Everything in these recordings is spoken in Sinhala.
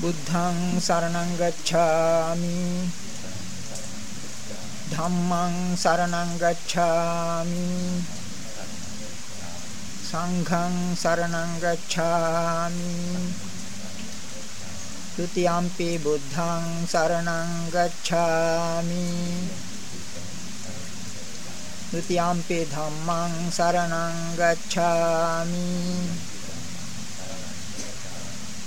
බුද්ධං සරණං ගච්ඡාමි ධම්මං සරණං ගච්ඡාමි සංඝං සරණං ගච්ඡාමි ဒ ුතියම්පි බුද්ධං සරණං ගච්ඡාමි ဒ ුතියම්පි ධම්මං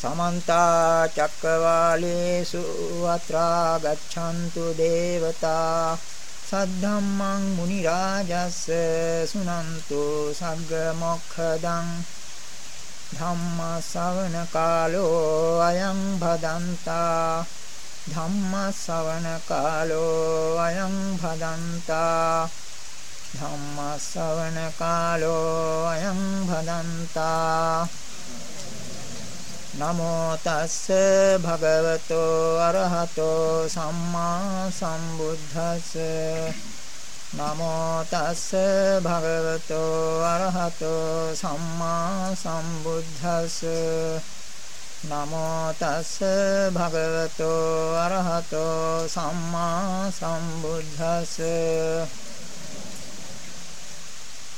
සමන්ත චක්කවාලේසු අත්‍රා ගච්ඡන්තු දේවතා සද්ධම්මං මුනි රාජස්ස සුනන්තු සග්ග මොක්ඛදං ධම්ම ශ්‍රවණ කාලෝ අයං භදන්තා ධම්ම ශ්‍රවණ කාලෝ අයං භදන්තා ධම්ම ශ්‍රවණ කාලෝ අයං භදන්තා නමෝ තස්ස භගවතෝ අරහතෝ සම්මා සම්බුද්දස්ස. නමෝ තස්ස භගවතෝ අරහතෝ සම්මා සම්බුද්දස්ස. නමෝ තස්ස භගවතෝ අරහතෝ සම්මා සම්බුද්දස්ස.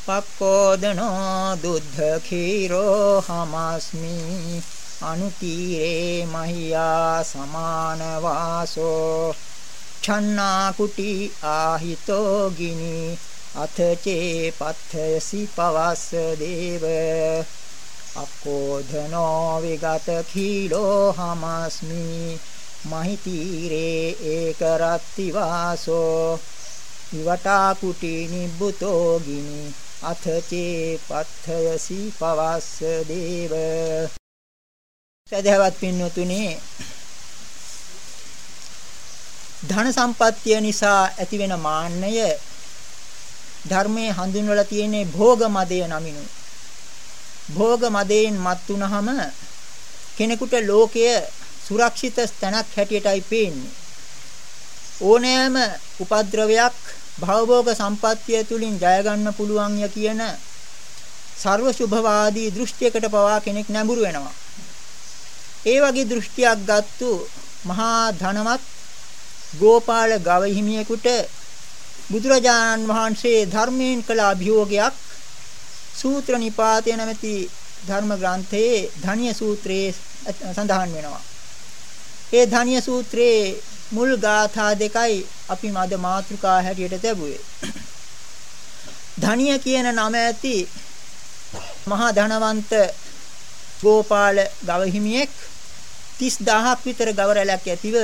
පක්කෝදනෝ දුද්ධ khīරෝ හමස්මි. අනුතීරේ මහියා සමාන වාසෝ ඡන්නා කුටි ආහිතෝ ගිනි අතචේ පත්ථයසි පවස්ස දේව අක්කෝධනෝ විගත කීලෝ හමස්මි මහිතීරේ ඒක රත්ති වාසෝ ඉවටා කුටි නිබ්බුතෝ ගිනි අතචේ පත්ථයසි පවස්ස දේව සදහවත් පින්නතුනේ ධන සම්පත්තිය නිසා ඇතිවෙන මාන්නය ධර්මයේ හඳුන්වලා තියෙන්නේ භෝග මදය නමිනු. භෝග මදයෙන් මත් වුනහම කෙනෙකුට ලෝකය සුරක්ෂිත ස්තනක් හැටියටයි පේන්නේ. ඕනෑම උපද්‍රවයක් භවභෝග සම්පත්තිය තුලින් ජය ගන්න පුළුවන් ය කියන ਸਰව සුභවාදී දෘෂ්ටියකට පවා කෙනෙක් නැඹුරු වෙනවා. ඒ වගේ දෘෂ්ටියක් ගත්තු මහා ධනවත් ගෝපාල ගව හිමියෙකුට බුදුරජාණන් වහන්සේ ධර්මයෙන් කළ අභියෝගයක් සූත්‍ර නිපාතය නැමැති ධර්ම ග්‍රන්ථයේ ධානිය සූත්‍රයේ සඳහන් වෙනවා. ඒ ධානිය සූත්‍රයේ මුල් ගාථා දෙකයි අපි මද මාතෘකා හැටියට ලැබුවේ. ධානිය කියන නම ඇති මහා ධනවන්ත ගෝපාල ගවහිමියෙක් 30000ක් විතර ගව රැලක් ඇතිව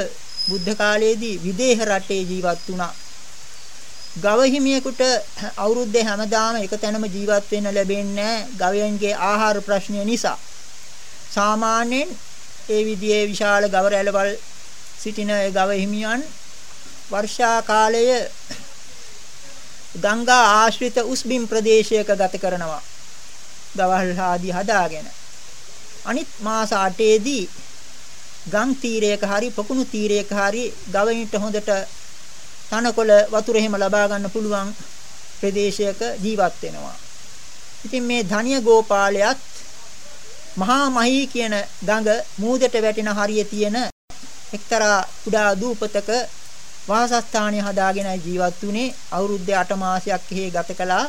බුද්ධ කාලයේදී විදේහ රටේ ජීවත් වුණා. ගවහිමියෙකුට අවුරුද්දේ හැමදාම එක තැනම ජීවත් වෙන්න ලැබෙන්නේ ගවයන්ගේ ආහාර ප්‍රශ්නය නිසා. සාමාන්‍යයෙන් ඒ විදිහේ විශාල ගව රැළවල් සිටින ඒ ගවහිමියන් වර්ෂා කාලය ගංගා ආශ්‍රිත උස්බිම් ප්‍රදේශයක ගත කරනවා. ගවල් ආදී හදාගෙන. අනිත් මාස 8ේදී ගම් තීරයක හරි පොකුණු තීරයක හරි ගවයින්ට හොඳට තනකොළ වතුර එහෙම ලබා ගන්න පුළුවන් ප්‍රදේශයක ජීවත් වෙනවා. ඉතින් මේ ධානිය ගෝපාලයත් මහා මහී කියන ගඟ මූදට වැටෙන හරිය තියෙන එක්තරා කුඩා දූපතක වාසස්ථානය හදාගෙන ජීවත් වුණේ අවුරුද්දේ 8 මාසයක් එහි ගත කළා.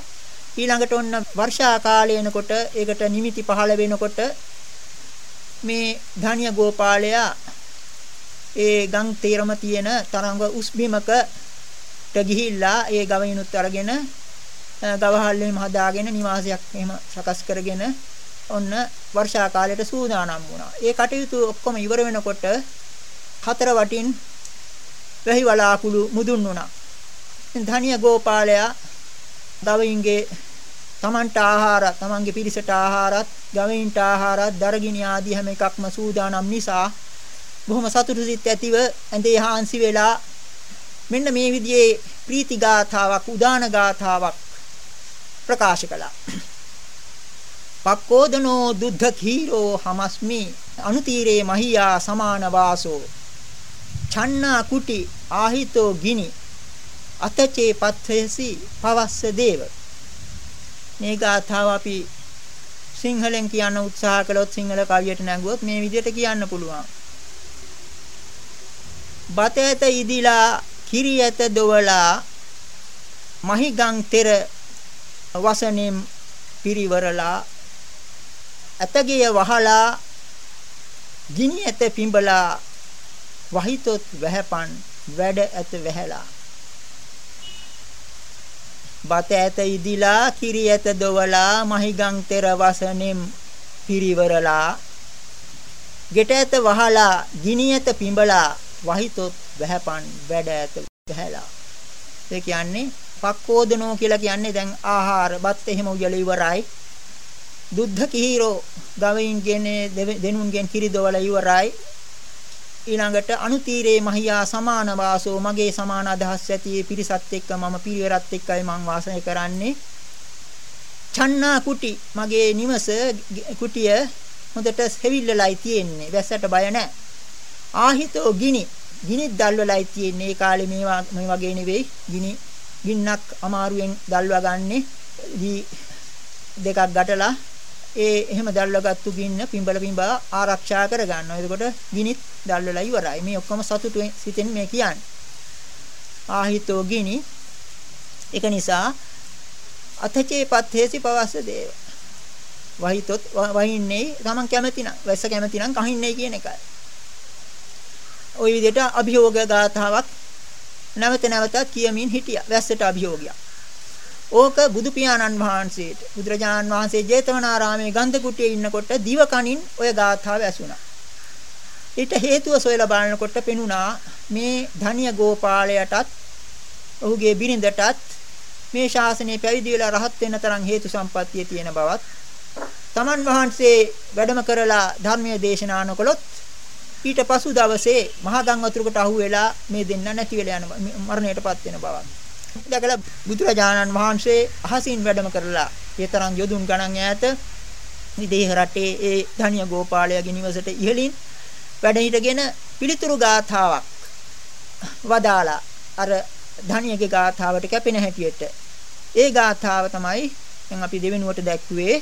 ඊළඟට ඔන්න වර්ෂා කාලය එනකොට ඒකට නිමිති පහළ වෙනකොට මේ ධානිය ගෝපාලයා ඒ ගම් තීරම තියෙන තරංග උස් බිමකට ගිහිල්ලා ඒ ගවයිනුත් අරගෙන ගවහල්ලෙම හදාගෙන නිවාසයක් එහෙම සකස් කරගෙන ඔන්න වර්ෂා කාලයට සූදානම් වුණා. ඒ කටයුතු ඔක්කොම ඉවර වෙනකොට හතර වටින් වැහි වලාකුළු මුදුන් වුණා. ධානිය ගෝපාලයා ගවයින්ගේ තමන්ට ආහාර, තමන්ගේ පිරිසට ආහාරත්, ගවයින්ට ආහාරත්, දරගිනි ආදී හැම එකක්ම සූදානම් නිසා බොහොම සතුටු සිත් ඇතිව ඇඳේ හාන්සි වෙලා මෙන්න මේ විදිහේ ප්‍රීති ගාථාවක්, උදාන ගාථාවක් ප්‍රකාශ කළා. පක්කෝදනෝ දුද්ධ khීරෝ හමස්මි අනුතීරේ මහියා සමාන වාසෝ ඡන්නා කුටි ආහිතෝ ගිනි අතචේ පත්ථයසි පවස්ස දේව මේ ගාථාව අපි සිංහලෙන් කියන්න උත්සාහ කළොත් සිංහල කවියට නැඟුවොත් මේ විදිහට කියන්න පුළුවන්. බත ඇත ඉදිලා කිරි ඇත දොවලා මහිගම් තෙර වසනෙම් පිරිවරලා ඇතගිය වහලා ගිනි ඇත පිඹලා වහිතොත් වැහැපන් වැඩ ඇත වැහැලා බත ඇත ඉදිලා කිරි ඇත දොවලා මහිගම් තෙර වසනෙම් පිරිවරලා. ගෙට ඇත වහලා ගිනි ඇත පිඹලා වහිතොත් වැහපන් වැඩ ඇත වැහැලා ඒ කියන්නේ පක්කෝදනෝ කියලා කියන්නේ දැන් ආහාර බත් එහෙම උයලා ඉවරයි. දුද්ධ කිහිරෝ ගවයින්ගෙන දෙනුන්ගෙන් කිරි දොවලා ඉවරයි. ඊළඟට අනුතීරේ මහියා සමාන වාසෝ මගේ සමාන අදහස් ඇති පිරිසත් එක්ක මම පිරිවරත් එක්කයි මං වාසය කරන්නේ. චන්නා කුටි මගේ නිවස කුටිය හොඳට සෙවිල්ලලයි තියෙන්නේ. වැස්සට බය නැහැ. ආහිතෝ ගිනි. ගිනිත් දැල්වලයි තියෙන්නේ. ඒ කාලේ මේවා මේ වගේ නෙවෙයි. ගිනි ගින්නක් අමාරුවෙන් දැල්වා ගන්නෙ. දෙකක් ගැටලා ඒ එහෙම දැල්වගත්තු ගින්න පිඹල පිඹා ආරක්ෂා කර ගන්නවා. එතකොට ගිනිත් දැල්වලා ඉවරයි. මේ ඔක්කොම සතුටුෙන් සිතෙන් මේ කියන්නේ. ආහිතෝ ගිනි ඒක නිසා අතචේ පත්තේසි පවස්ස දේව. වහිතොත් වහින්නේ තමන් කැමති නම් වැස්ස කැමති නම් කහින්නේ කියන එකයි. ওই විදිහට අභියෝග ගාථාවක් නැවත නැවතත් කියමින් හිටියා. වැස්සට අභියෝගයක්. ඕක බුදු පියාණන් වහන්සේට බුදුරජාණන් වහන්සේ ජේතවනාරාමේ ගන්ධ කුටියේ ඉන්නකොට දිව කනින් ඔය ගාථාව ඇසුණා. ඊට හේතුව සොයලා බලනකොට පෙනුණා මේ ධානිය ගෝපාලයටත් ඔහුගේ බිරිඳටත් මේ ශාසනය පැවිදි වෙලා රහත් වෙන්න තරම් හේතු සම්පත්තිය තියෙන බවත් තමන් වහන්සේ වැඩම කරලා ධර්මයේ දේශනා නොකළොත් ඊට පසු දවසේ මහා ගම් වතුරකට අහු වෙලා මේ දෙන්න නැති වෙලා යන මරණයටපත් වෙන බවක්. දැකලා බුදුරජාණන් වහන්සේ අහසින් වැඩම කරලා ඒ තරම් යොදුන් ගණන් ඈත විදේහ රටේ ඒ ධානිය ගෝපාලයාගේ නිවසට ඉහළින් වැඩ හිටගෙන පිළිතුරු ගාථාවක් වදාලා අර ධනියගේ ගාථාවට කැපෙන හැටියට. ඒ ගාථාව තමයි දැන් අපි දෙවෙනුවට දැක්ුවේ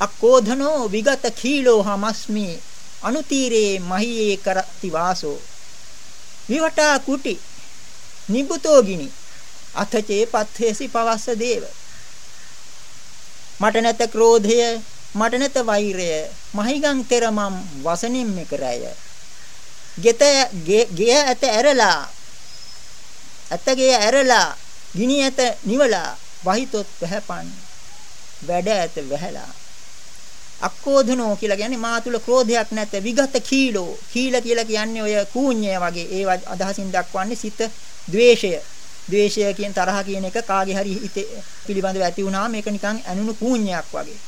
අක්කෝධනෝ විගත කීලෝ හමස්මි අනුතීරේ මහියේ කරති වාසෝ. විවටා කුටි නිබුතෝ ගිනි. අතචේ පත්ථේසි පවස්ස දේව. මට නැත ක්‍රෝධය මට නැත වෛරය මහිගං තෙරමම් වසනින් මෙකරය ගෙත ගේ ඇත ඇරලා ඇතගේ ඇරලා ගිනි ඇත නිවලා වහිතොත් වැහපන් වැඩ ඇත වැහැලා. අක්කෝධනෝ කියලා කියන්නේ මා තුල ක්‍රෝධයක් නැත විගත කීලෝ. කීල කියලා කියන්නේ ඔය කූඤ්ඤය වගේ. ඒ අදහසින් දක්වන්නේ සිත ද්වේෂය. ද්වේෂය කියන තරහ කියන එක කාගේ හරි හිතේ පිළිබඳව ඇති වුණාම මේක නිකන් ඇනුණු කූඤ්ඤයක් වගේ.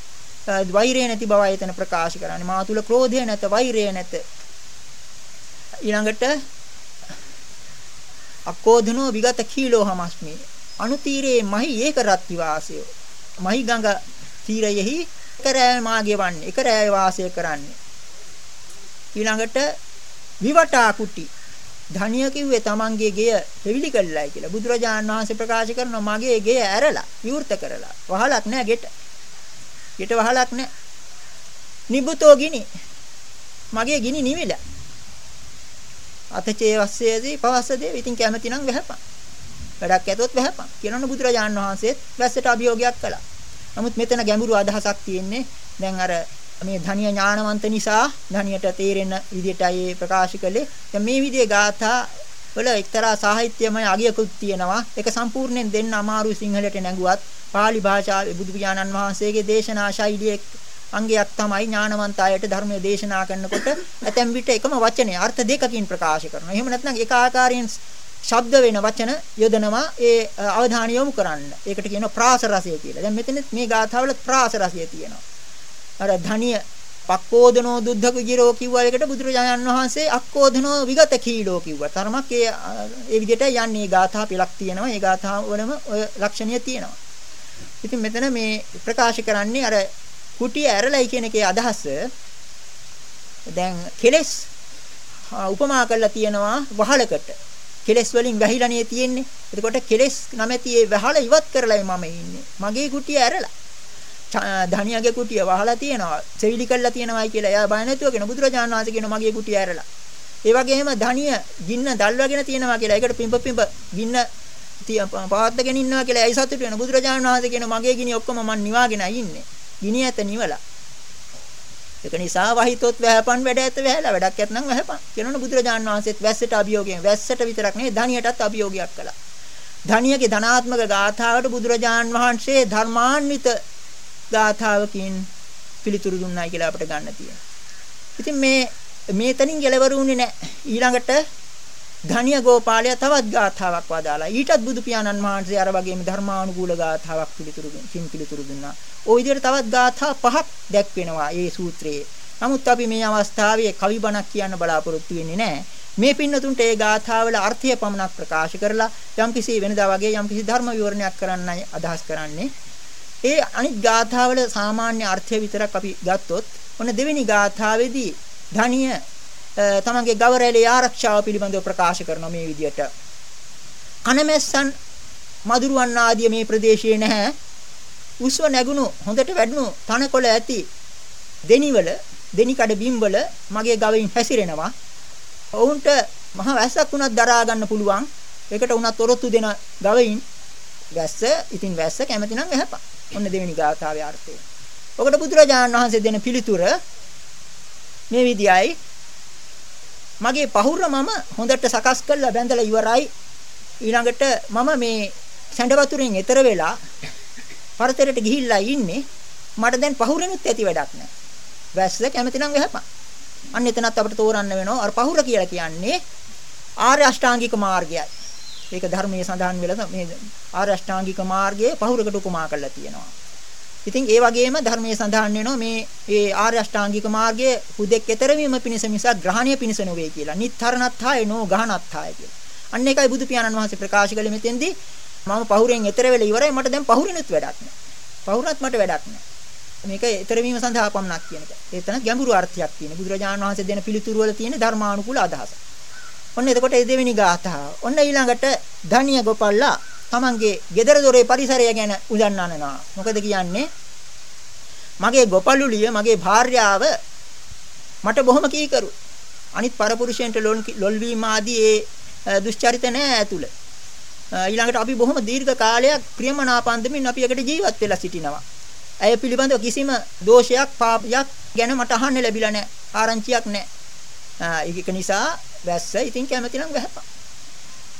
වෛරය නැති බව එතන ප්‍රකාශ කරන්නේ. මා තුල ක්‍රෝධය නැත වෛරය නැත. ඊළඟට අක්කෝධනෝ විගත කීලෝ හමස්මි. අනුතීරේ මහි ඒක රත්ති වාසය. මහි ගඟ තීරයෙහි කරෑ මාගේ වන්නේ එක රෑ වාසය කරන්නේ. ඊළඟට විවටා කුටි. ධනිය කිව්වේ තමන්ගේ ගෙය දෙවිලි කළායි කියලා බුදුරජාණන් වහන්සේ ප්‍රකාශ කරනවා මගේ ගෙය ඇරලා විවෘත කරලා වහලක් නැහැ ගෙට ගෙට වහලක් නැහැ නිබුතෝ ගිනි මගේ ගිනි නිවිලා අතචේ වස්සේදී පවස්සදී ඉතින් කැමති නම් වැහපන්. වැඩක් ඇතොත් වැහපන්. කියනවනේ බුදුරජාණන් වහන්සේත් වැස්සට අභියෝගයක් කළා. නමුත් මෙතන ගැඹුරු අදහසක් තියෙන්නේ දැන් අර මේ ධනිය ඥානවන්ත නිසා ධනියට තේරෙන විදිහටයි ප්‍රකාශ කළේ. දැන් මේ විදිහේ ගාථා වල එක්තරා සාහිත්‍යමය අගයකුත් තියෙනවා. ඒක සම්පූර්ණයෙන් දෙන්න අමාරු සිංහලට නැඟුවත් pāli භාෂාවේ බුදු පියාණන් වහන්සේගේ දේශනා ශෛලියේ අංගයක් තමයි ඥානවන්ත අයට ධර්මයේ දේශනා කරනකොට ඇතැම් විට එකම වචනේ අර්ථ දෙකකින් ප්‍රකාශ කරනවා. එහෙම නැත්නම් එක ආකාරයෙන් ශබ්ද වෙන වචන යොදනවා ඒ අවධානය යොමු කරන්න. ඒකට කියනවා ප්‍රාස රසය කියලා. දැන් මෙතන මේ ගාථාවල ප්‍රාස රසය තියෙනවා. අර ධනිය පක්කෝදනෝ දුද්ධක ගිරෝ කිව්වා එකට බුදුරජාණන් වහන්සේ අක්කෝදනෝ විගත කීලෝ කිව්වා. තරමක් ඒ ඒ විදිහට යන්නේ ගාථා පිළක් තියෙනවා. ඒ ගාථා වලම ඔය ලක්ෂණිය තියෙනවා. ඉතින් මෙතන මේ ප්‍රකාශ කරන්නේ අර කුටිය ඇරලයි කියන එකේ අදහස දැන් කෙලස් උපමා කරලා තියෙනවා වහලකට. කෙලස් වලින් වැහිලානේ තියෙන්නේ. එතකොට කෙලස් නැමැති ඒ වහල ඉවත් කරලායි මම ඉන්නේ. මගේ කුටිය ඇරලා. ධනියගේ කුටිය වහලා තියෙනවා. සෙවිලි කරලා තියෙනවායි කියලා එයා බය නැතුව කියන බුදුරජාණන් වහන්සේ කියන මගේ කුටිය ඇරලා. ඒ වගේම ධනිය ගින්න දල්වගෙන තියෙනවා කියලා. ඒකට පිඹ පිඹ ගින්න පවත්වාගෙන ඉන්නවා කියලා එයි සතුටු වෙන බුදුරජාණන් වහන්සේ කියන මගේ ගිනි ඔක්කොම මන් නිවාගෙන ඉන්නේ. ගිනි ඇත නිවලා. ඒක නිසා වහිතොත් වැහපන් වැඩ ඇත වැහැලා වැඩක් ඇතනම් වැහපන්. කියනවනේ බුදුරජාණන් වහන්සේත් වැස්සට අභියෝගයෙන් වැස්සට විතරක් නෙවෙයි ධනියටත් අභියෝගයක් කළා. ධනියගේ ධනාත්මක ගාථාවට බුදුරජාණන් වහන්සේ ධර්මාන්විත ගාථාවකින් පිළිතුරු දුන්නයි කියලා අපිට ගන්න තියෙනවා. ඉතින් මේ මේතනින් ගැලවරුන්නේ නැහැ. ඊළඟට ධනිය ගෝපාලය තවත් ගාථාවක් වදාලා ඊටත් බුදු පියාණන් වහන්සේ අර වගේම ධර්මානුකූල ගාථාවක් පිළිතුරු කින් පිළිතුරු දුන්නා. ওই විදිහට තවත් ගාථා පහක් දැක්වෙනවා මේ සූත්‍රයේ. නමුත් අපි මේ අවස්ථාවේ කවි බණක් කියන්න බලාපොරොත්තු වෙන්නේ නැහැ. මේ පින්නතුන්ට ඒ ගාථාවල අර්ථය පමණක් ප්‍රකාශ කරලා යම්කිසි වෙනදා වගේ යම්කිසි ධර්ම විවරණයක් කරන්නයි අදහස් කරන්නේ. ඒ අනිත් ගාථාවල සාමාන්‍ය අර්ථය විතරක් අපි ගත්තොත් ඔන්න දෙවෙනි ගාථාවේදී ධනිය තමන්ගේ ගවරැලේ ආරක්ෂාව පිළිබඳව ප්‍රකාශ කරනවා මේ විදියට. කනමැස්සන් මදුරුවන් ආදිය මේ ප්‍රදේශයේ නැහැ. උස්ව නැගුණු හොඳට වැඩුණු තනකොළ ඇති දෙනිවල දෙනිකඩ බිම්වල මගේ ගවයින් හැසිරෙනවා. ඔවුන්ට මහ වැස්සක් වුණත් දරා ගන්න පුළුවන්. ඒකට උනත් ඔරොත්තු දෙන ගවයින් වැස්ස ඉතින් වැස්ස කැමති නම් එහපන්. ඔන්න දෙවෙනි ගාථාවේ අර්ථය. ඔකට බුදුරජාණන් වහන්සේ දෙන පිළිතුර මේ විදියයි මගේ පහුර මම හොඳට සකස් කරලා බැඳලා ඉවරයි. ඊළඟට මම මේ සැඬ වතුරෙන් එතර වෙලා පරතරයට ගිහිල්ලා ඉන්නේ. මට දැන් පහුරෙනුත් ඇති වැඩක් නැහැ. වැස්ස කැමති නම් වෙහපන්. අන්න එතනත් අපිට තෝරන්න වෙනවා. අර පහුර කියලා කියන්නේ ආර්ය අෂ්ටාංගික මාර්ගයයි. ඒක ධර්මයේ සඳහන් වෙලා මේ ආර්ය අෂ්ටාංගික මාර්ගයේ පහුරකට උපමා කරලා තියෙනවා. ඉතින් ඒ වගේම ධර්මයේ සඳහන් වෙනවා මේ ඒ ආර්ය අෂ්ටාංගික මාර්ගයේ හුදෙක් ඊතරවීම පිණිස මිසක් ග්‍රහණය පිණිස නොවේ කියලා. නිත්තරණත්ථය නෝ ගහනත්ථය කියලා. අන්න ඒකයි බුදු පියාණන් වහන්සේ ප්‍රකාශ කළේ මෙතෙන්දී මම පහුරෙන් ඊතර වෙලා ඉවරයි මට දැන් පහුරිනුත් වැඩක් නැහැ. පහුරත් මට වැඩක් නැහැ. මේක ඊතරවීම සඳහා පමණක් කියන එක. ඒ තන ගැඹුරු අර්ථයක් තියෙන. බුදුරජාණන් වහන්සේ දෙන පිළිතුරු වල තියෙන ධර්මානුකූල අදහස. ඔන්න එතකොට ඒ දෙවෙනි ගාථාව. ඔන්න ඊළඟට ධානිය ගොපල්ලා තමන්ගේ gedara dore පරිසරය ගැන උදන්වනවා. මොකද කියන්නේ? මගේ ගොපලුලිය මගේ භාර්යාව මට බොහොම කීකරු. අනිත් පරපුරුෂයන්ට ලොල් වීම ආදී ඒ දුෂ්චරිත නැහැ ඇතුළ. ඊළඟට අපි බොහොම දීර්ඝ කාලයක් ප්‍රියමනාපන්දමින් අපි එකට ජීවත් වෙලා සිටිනවා. ඇය පිළිබඳව කිසිම දෝෂයක් පාපයක් ගැන මට අහන්න ලැබිලා නැහැ. ආරංචියක් නැහැ. ඒක නිසා වැස්ස ඉතින් කැමති නම් වැහපන්.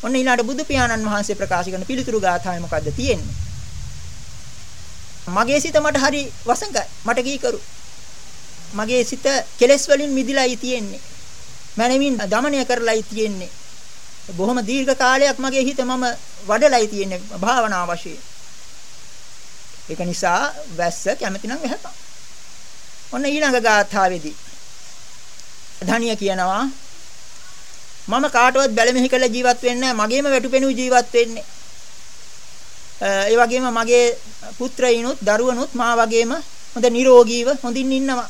ඔන්න ඊළඟට බුදු පියාණන් වහන්සේ ප්‍රකාශ කරන පිළිතුරු ගාථාවේ මොකද්ද තියෙන්නේ? මගේ සිත මට හරි වසඟයි. මට කීකරු. මගේ සිත කෙලෙස් වලින් මිදිලායි තියෙන්නේ. මනමින් দমনය කරලායි තියෙන්නේ. බොහොම දීර්ඝ කාලයක් මගේ හිත මම වඩලායි තියෙන්නේ භාවනා වශයෙන්. ඒක නිසා වැස්ස කැමති නම් වැහපන්. ඔන්න ඊළඟ ගාථාවේදී ධානිය කියනවා මම කාටවත් බැලමෙහි කළ ජීවත් වෙන්නේ මගේම වැටුපෙනු ජීවත් වෙන්නේ. ඒ වගේම මගේ පුත්‍රයිනුත් දරුවනුත් මා වගේම හොඳ නිරෝගීව හොඳින් ඉන්නවා.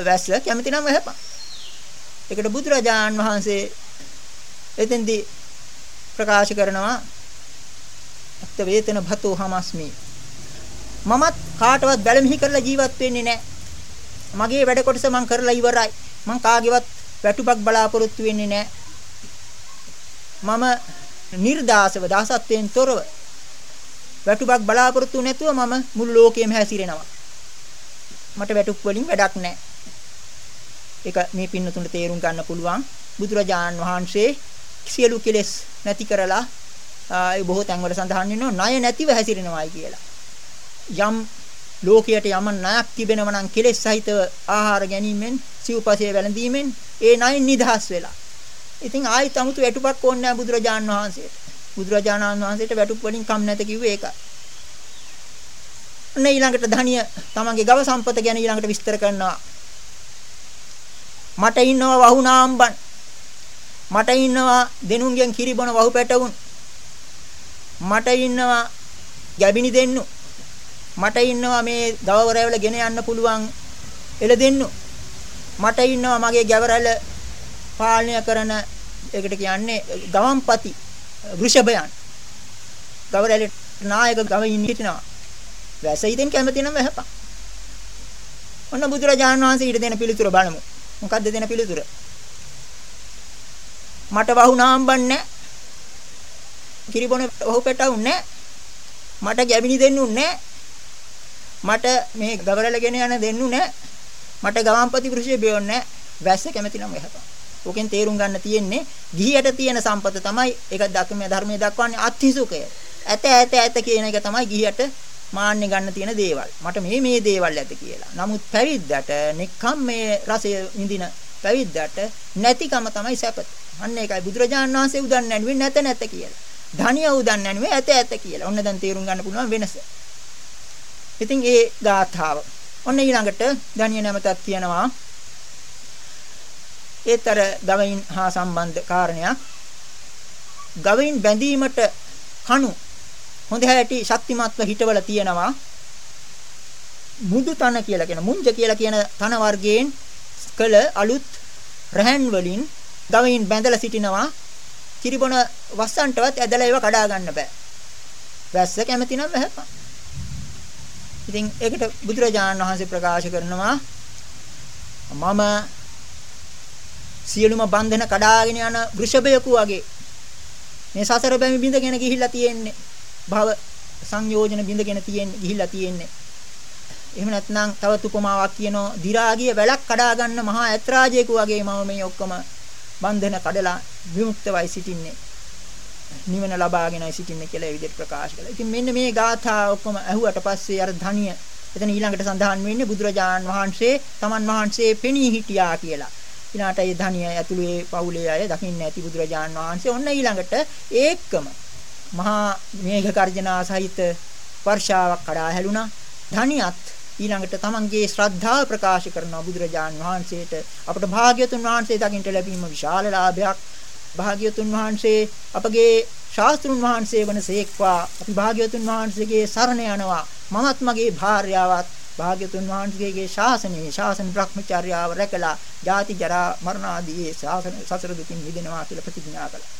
වැස්ස කැමති නම් වැහපන්. ඒකට බුදුරජාන් වහන්සේ එතෙන්දී ප්‍රකාශ කරනවා අත්ත වේතන භතෝ හමස්මි මමත් කාටවත් බැලමිහි කරලා ජීවත් වෙන්නේ නැහැ. මගේ වැඩ කොටස මං කරලා ඉවරයි. මං කාගේවත් වැටුපක් බලාපොරොත්තු වෙන්නේ නැහැ. මම නිර්දාසව දාසත්වයෙන් තොරව වැටුපක් බලාපොරොත්තු නැතුව මම මුළු ලෝකෙම හැසිරෙනවා. මට වැටුප් වලින් වැඩක් නැහැ. ඒක මේ පින්නතුන්ට තේරුම් ගන්න පුළුවන්. බුදුරජාන් වහන්සේ සියලු කෙලෙස් නැති කරලා ඒ බොහෝ තැන්වල සඳහන් වෙනවා ණය නැතිව හැසිරෙනවායි කියලා. යම් ලෝකයට යම ණයක් තිබෙනවා නම් කෙලෙස් සහිතව ආහාර ගැනීමෙන් සිව්පසයේ වැළඳීමෙන් ඒ ණයින් නිදහස් වෙලා. ඉතින් ආයිත් 아무තු වැටුපක් ඕනේ නැහැ බුදුරජාන් වහන්සේට. බුදුරජාණන් වහන්සේට වැටුප් වලින් කම් නැත කිව්වේ ඒකයි. ඔන්න ඊළඟට ධනිය තමන්ගේ ගව සම්පත ගැන ඊළඟට විස්තර කරනවා. මට ඉන්නවා වහුනාම්බන්. මට ඉන්නවා දෙනුන්ගෙන් කිරිබොන වහු පැටවුන්. මට ඉන්නවා ගැබිනි දෙන්නු. මට ඉන්නවා මේ ගවවරයවල ගෙන යන්න පුළුවන් එළදෙන්නු. මට ඉන්නවා මගේ ගැවරැල පාලනය කරන ඒකට කියන්නේ ගවම්පති වෘෂභයන්. ගවරැලේ නායක ගවයින් හිටිනවා. වැසයිතෙන් කැමති නම් වැහපන්. ඔන්න බුදුරජාණන් වහන්සේ ඊට දෙන පිළිතුර බලමු. මොකද්ද දෙන පිළිතුර? මට වහු නාම්බන්නේ කිරිබොන වහු පැටවුන්නේ මට ගැබිනි දෙන්නුන්නේ මට මේ ගවරලගෙන යන දෙන්නු නැහැ. මට ගවම්පති වෘෂය බියොන්නේ වැස්ස කැමති නම් වෙහපන්. ඕකෙන් තේරුම් ගන්න තියෙන්නේ ගිහියට තියෙන සම්පත තමයි ඒක ධර්මයේ ධර්මයේ දක්වන්නේ අත්හිසුකය. ඇත ඇත ඇත කියන එක තමයි ගිහියට මාන්නේ ගන්න තියෙන දේවල්. මට මේ මේ දේවල් ඇත කියලා. නමුත් පැවිද්දට නිකම් මේ රසය විඳින පැවිද්දට නැතිකම තමයි සැපත. අන්න ඒකයි බුදුරජාණන් වහන්සේ උදන් නැණුවේ නැත නැත කියලා. ධනිය උදන් නැණුවේ ඇත ඇත කියලා. ඔන්න දැන් තේරුම් ගන්න පුළුවන් වෙනස. ඉතින් ඒ ගාථාව. ඔන්න ඊළඟට ධනිය නැමතත් කියනවා ඒතර ගවයින් හා සම්බන්ධ කාරණයක්. ගවයින් බැඳීමට කණු හොඳ හැටි ශක්තිමත්ව හිටවල තියෙනවා. මුදු තන කියලා කියන මුංජ කියලා කියන තන වර්ගයෙන් කළ අලුත් රැහන් වලින් ගවයින් බැඳලා සිටිනවා. කිරිබොන වස්සන්ටවත් ඇදලා ඒව කඩා ගන්න බෑ. වැස්ස කැමති නම් වැහපන්. ඉතින් ඒකට බුදුරජාණන් වහන්සේ ප්‍රකාශ කරනවා මම සියලුම බන්ධන කඩාගෙන යන වෘෂභයකු වගේ මේ සසර බැමි බිඳගෙන ගිහිල්ලා තියෙන්නේ භව සංයෝජන බිඳගෙන තියෙන්නේ ගිහිල්ලා තියෙන්නේ. එහෙම නැත්නම් තවත් උපමාවක් කියනවා දි รา ගිය වැලක් කඩා ගන්න මහා ඇත්රාජයෙකු වගේ මම මේ ඔක්කොම බන්ධන කඩලා විමුක්තවයි සිටින්නේ. නිවන ලබාගෙනයි සිටින්නේ කියලා ඒ විදිහට ප්‍රකාශ කළා. ඉතින් මෙන්න මේ ගාථා ඔක්කොම ඇහුවට පස්සේ අර ධනිය එතන ඊළඟට සඳහන් වෙන්නේ බුදුරජාණන් වහන්සේ තමන් වහන්සේ පෙනී හිටියා කියලා. ඊළාට ඒ ධනිය ඇතුළු ඒ පවුලේ අය දකින්න ඇති බුදුරජාණන් වහන්සේ ඔන්න ඊළඟට ඒකම මහා මේඝ කර්ජනා සහිත වර්ෂාවක් කඩා හැලුණා. ධනියත් ඊළඟට තමන්ගේ ශ්‍රද්ධාව ප්‍රකාශ කරනවා බුදුරජාණන් වහන්සේට අපට භාග්‍යතුන් වහන්සේ දකින්න ලැබීම විශාල ලාභයක් භාග්‍යතුන් වහන්සේ අපගේ ශාස්ත්‍රුන් වහන්සේ වනසේක්වා අපි භාග්‍යතුන් වහන්සේගේ සරණ යනවා මමත් මගේ භාර්යාවත් භාග්‍යතුන් වහන්සේගේ ශාසනයේ ශාසන භ්‍රමචර්යාව රැකලා ජාති ජරා මරණ ආදී ශාසන සසර දුකින් මිදෙනවා කියලා ප්‍රතිඥා කළා.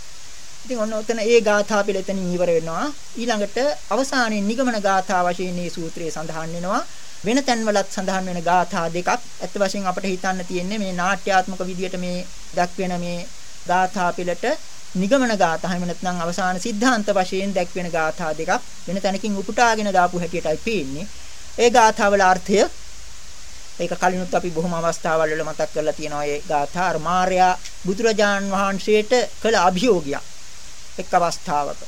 ඉතින් ඔන්න ඔතන ඒ ගාථා පිළ එතනින් ඉවර වෙනවා. ඊළඟට අවසානයේ නිගමන ගාථා වශයෙන් මේ සූත්‍රයේ සඳහන් වෙනවා. වෙන තැන්වලත් සඳහන් වෙන ගාථා දෙකක්. ඇත්ත වශයෙන් අපිට හිතන්න තියෙන්නේ මේ නාට්‍යාත්මක විදියට මේ දක්වන මේ ගාථා පිළට නිගමන ගාථා එහෙම නැත්නම් අවසාන සිද්ධාන්ත වශයෙන් දැක්වෙන ගාථා දෙකක් වෙන තැනකින් උපුටාගෙන දාපු හැටියටයි පේන්නේ. ඒ ගාථාවල අර්ථය ඒක කලිනුත් අපි බොහොම අවස්ථාවල් වල මතක් කරලා තියෙනවා ඒ ගාථා අර මාර්යා බුදුරජාන් වහන්සේට කළ අභියෝගයක් එක් අවස්ථාවක.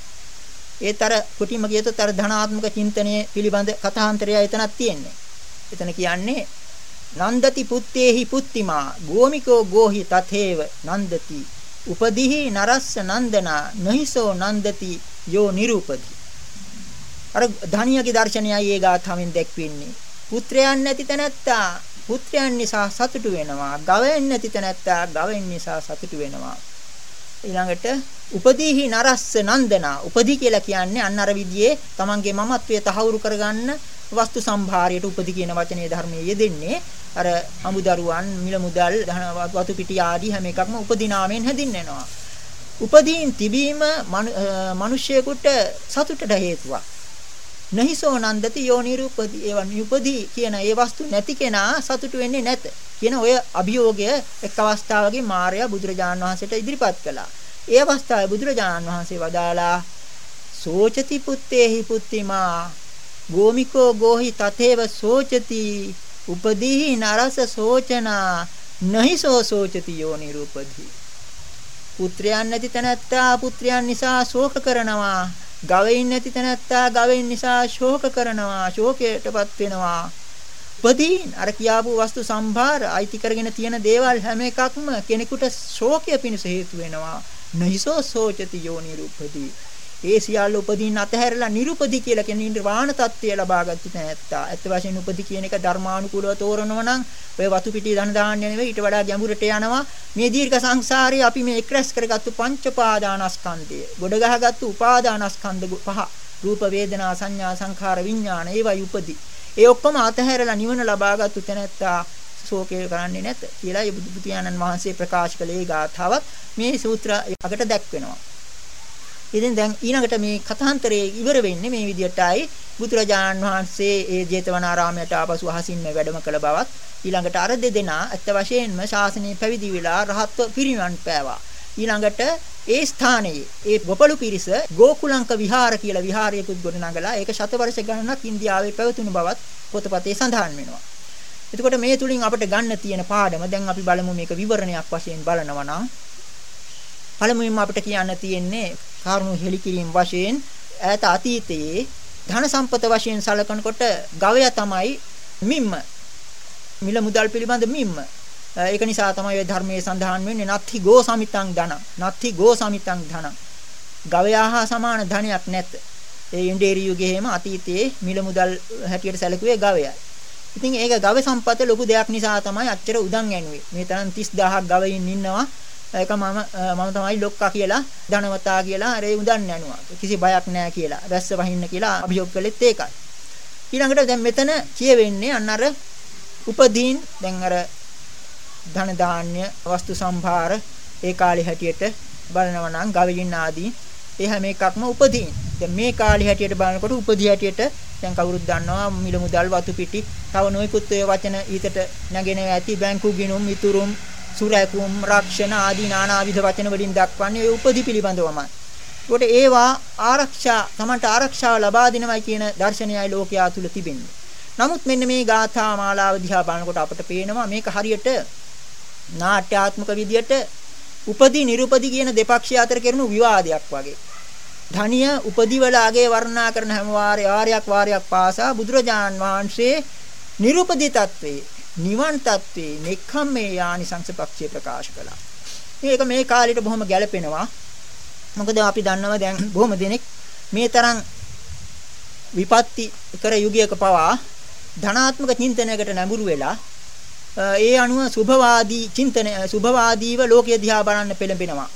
ඒතර කුටිම කියතොත් අර ධනාත්මක චින්තනයේ පිළිබඳ කථාන්තරය එතනක් තියෙන්නේ. එතන කියන්නේ නන්දති පුත්තේහි පුත්තිමා ගෝමිකෝ ගෝහි තතේව නන්දති උපදීහි නරස්ස නන්දනා නහිසෝ නන්දති යෝ නිරූපති. අර ධානියගේ දර්ශනයයි ඒ ගාථාවෙන් දැක්වෙන්නේ. පුත්‍රයන් නැති තැනැත්තා පුත්‍රයන් නිසා සතුටු වෙනවා. ගවයන් නැති තැනැත්තා ගවයන් නිසා සතුටු වෙනවා. ඊළඟට උපදීහි නරස්ස නන්දනා. උපදී කියලා කියන්නේ අන්න අර විදිහේ තමන්ගේ මමත්වය තහවුරු කරගන්න වස්තු සම්භාරයට උපදී කියන වචනේ ධර්මයේ යෙදෙන්නේ. අර අමුදරුවන් මිල මුදල් වතු පිටි ආදී හැම එකක්ම උපදී නාමයෙන් හැදින්වෙනවා උපදීන් තිබීම මිනිසෙකුට සතුටට හේතුවක් නහිසෝ නන්දති යෝනිරූපදී ඒවා නිඋපදී කියන ඒ වස්තු නැති කෙනා සතුටු වෙන්නේ නැත කියන ඔය අභියෝගය එක් අවස්ථාවකදී මාර්යා බුදුරජාණන් වහන්සේට ඉදිරිපත් කළා. ඒ අවස්ථාවේ බුදුරජාණන් වහන්සේ වදාලා සෝචති පුත්තේහි පුත්තිමා ගෝමිකෝ ගෝහි තතේව සෝචති උපදීහි නරස සෝචනා නහිසෝ සෝචති යෝනිරූපදී පුත්‍රයන් නැති තැනැත්තා පුත්‍රයන් නිසා ශෝක කරනවා. ගවයින් නැති තැනැත්තා ගවයින් නිසා ශෝක කරනවා ශෝකයටපත් වෙනවා. උපදීන් අර කියාපු වස්තු සම්භාර අයිති කරගෙන තියෙන දේවල් හැම එකක්ම කෙනෙකුට ශෝකය පිණිස හේතු වෙනවා. නහිසෝ සෝචති යෝනි රූපදී ඒ සියල්ල උපදීන් අතහැරලා නිරුපදි කියලා කියන නිර්වාණ තත්ත්වය ලබාගත්තු තැනැත්තා. ඇත්ත වශයෙන්ම උපදි කියන එක ධර්මානුකූලව තෝරනවා නම් ඔය වතු පිටි ධන දාන්න නෙවෙයි ඊට වඩා ගැඹුරට යනවා. මේ දීර්ඝ සංසාරයේ අපි මේ එක්රැස් කරගත්තු පංච පාදානස්කන්ධය, ගොඩ ගහගත්තු උපාදානස්කන්ධ පහ, රූප වේදනා සංඥා සංඛාර විඥාන ඒවයි උපදි. ඒ ඔක්කොම අතහැරලා නිවන ලබාගත්තු තැනැත්තා ශෝකය කරන්නේ නැත කියලා බුදු පියාණන් වහන්සේ ප්‍රකාශ කළේ ගාථාවත් මේ සූත්‍ර අකට දැක්වෙනවා. ඉතින් දැන් ඊළඟට මේ කථාන්තරයේ ඉවර වෙන්නේ මේ විදිහටයි බුදුරජාණන් වහන්සේ ඒ ජේතවනාරාමයට ආපසු අහසින්ම වැඩම කළ බවත් ඊළඟට අර දෙදෙනා අත්ත වශයෙන්ම ශාසනය පැවිදි වෙලා රහත්ව පිරිනිවන් පෑවා. ඊළඟට ඒ ස්ථානයේ ඒ ගොපළු පිරිස ගෝකුලංක විහාර කියලා විහාරයකුත් ගොඩනගලා ඒක ශතවර්ෂ ගණනක් ඉන්දියාවේ පැවතුණු බවත් පොතපතේ සඳහන් වෙනවා. එතකොට මේ තුලින් අපිට ගන්න තියෙන පාඩම දැන් අපි බලමු මේක විවරණයක් වශයෙන් බලනවා නම් පළමුවෙන්ම අපිට කියන්න තියෙන්නේ කාරුණු හෙලිකිරීම වශයෙන් ඈත අතීතයේ ධන සම්පත වශයෙන් සලකනකොට ගවයා තමයි මිම්ම. මිල මුදල් පිළිබඳ මිම්ම. ඒක නිසා තමයි ඔය ධර්මයේ සඳහන් වෙන්නේ නත්හි ගෝ සමිතං ධන. නත්හි ගෝ සමිතං ධන. ගවයා හා සමාන ධනයක් නැත. ඒ ඉන්දේරි යුගයේම අතීතයේ මිල මුදල් හැටියට සැලකුවේ ගවයයි. ඉතින් ඒක ගව සම්පත ලොකු දෙයක් නිසා තමයි අච්චර උදන් ඇණුවේ මේ තරම් 30000ක් ගවයින් ඉන්නවා. ඒක මම මම තමයි ලොක්කා කියලා ධනවතා කියලා අර උදන් යනවා. කිසි බයක් නැහැ කියලා. වැස්ස වහින්න කියලා අභියෝග කළෙත් ඒකයි. ඊළඟට දැන් මෙතන කියවෙන්නේ අන්න අර උපදීන් දැන් අර ධන ධාන්‍ය වස්තු සම්භාර ඒ කාලේ හැටියට බලනවා නම් ගවයින් ආදී ඒ හැම එකක්ම උපදීන්. දැන් මේ කාලේ හැටියට බලනකොට උපදී හැටියට දැන් කවුරුත් දන්නවා මිල මුදල් වතු පිටි තව නොයෙකුත් ඒ වචන ඊටට නැගෙනවා ඇති බැංකු ගිණුම් ඉතුරුම් සුරැකුම් රක්ෂණ ආදී නානාවිධ වචන වලින් දක්වන්නේ ඒ උපදි පිළිබඳවමයි. ඒකට ඒවා ආරක්ෂා තමන්ට ආරක්ෂාව ලබා දෙනවයි කියන දර්ශනයයි ලෝකයා තුල තිබෙන්නේ. නමුත් මෙන්න මේ ගාථා මාලාව දිහා බලනකොට අපට පේනවා මේක හරියට නාට්‍යාත්මක විදියට උපදි නිරුපදි කියන දෙපක්ෂය අතර කෙරෙනු විවාදයක් වගේ. ධනිය උපදිවල අගේ වර්ණනා කරන හැම වාරයක් වාරයක් පාසා බුදුරජාන් වහන්සේ නිරුපදි තත්වයේ නිවන් තත්වේ නෙක්ඛම්මේ යානිසංස පක්ෂය ප්‍රකාශ කළා. මේක මේ කාලෙට බොහොම ගැළපෙනවා. මොකද අපි දන්නවා දැන් බොහොම දෙනෙක් මේ තරම් විපත්ති කර යුගයක පවා ධනාත්මක චින්තනයකට නැඹුරු වෙලා ඒ අනුව සුභවාදී චින්තන සුභවාදීව ලෝකය දිහා බලන්න පෙළඹෙනවා.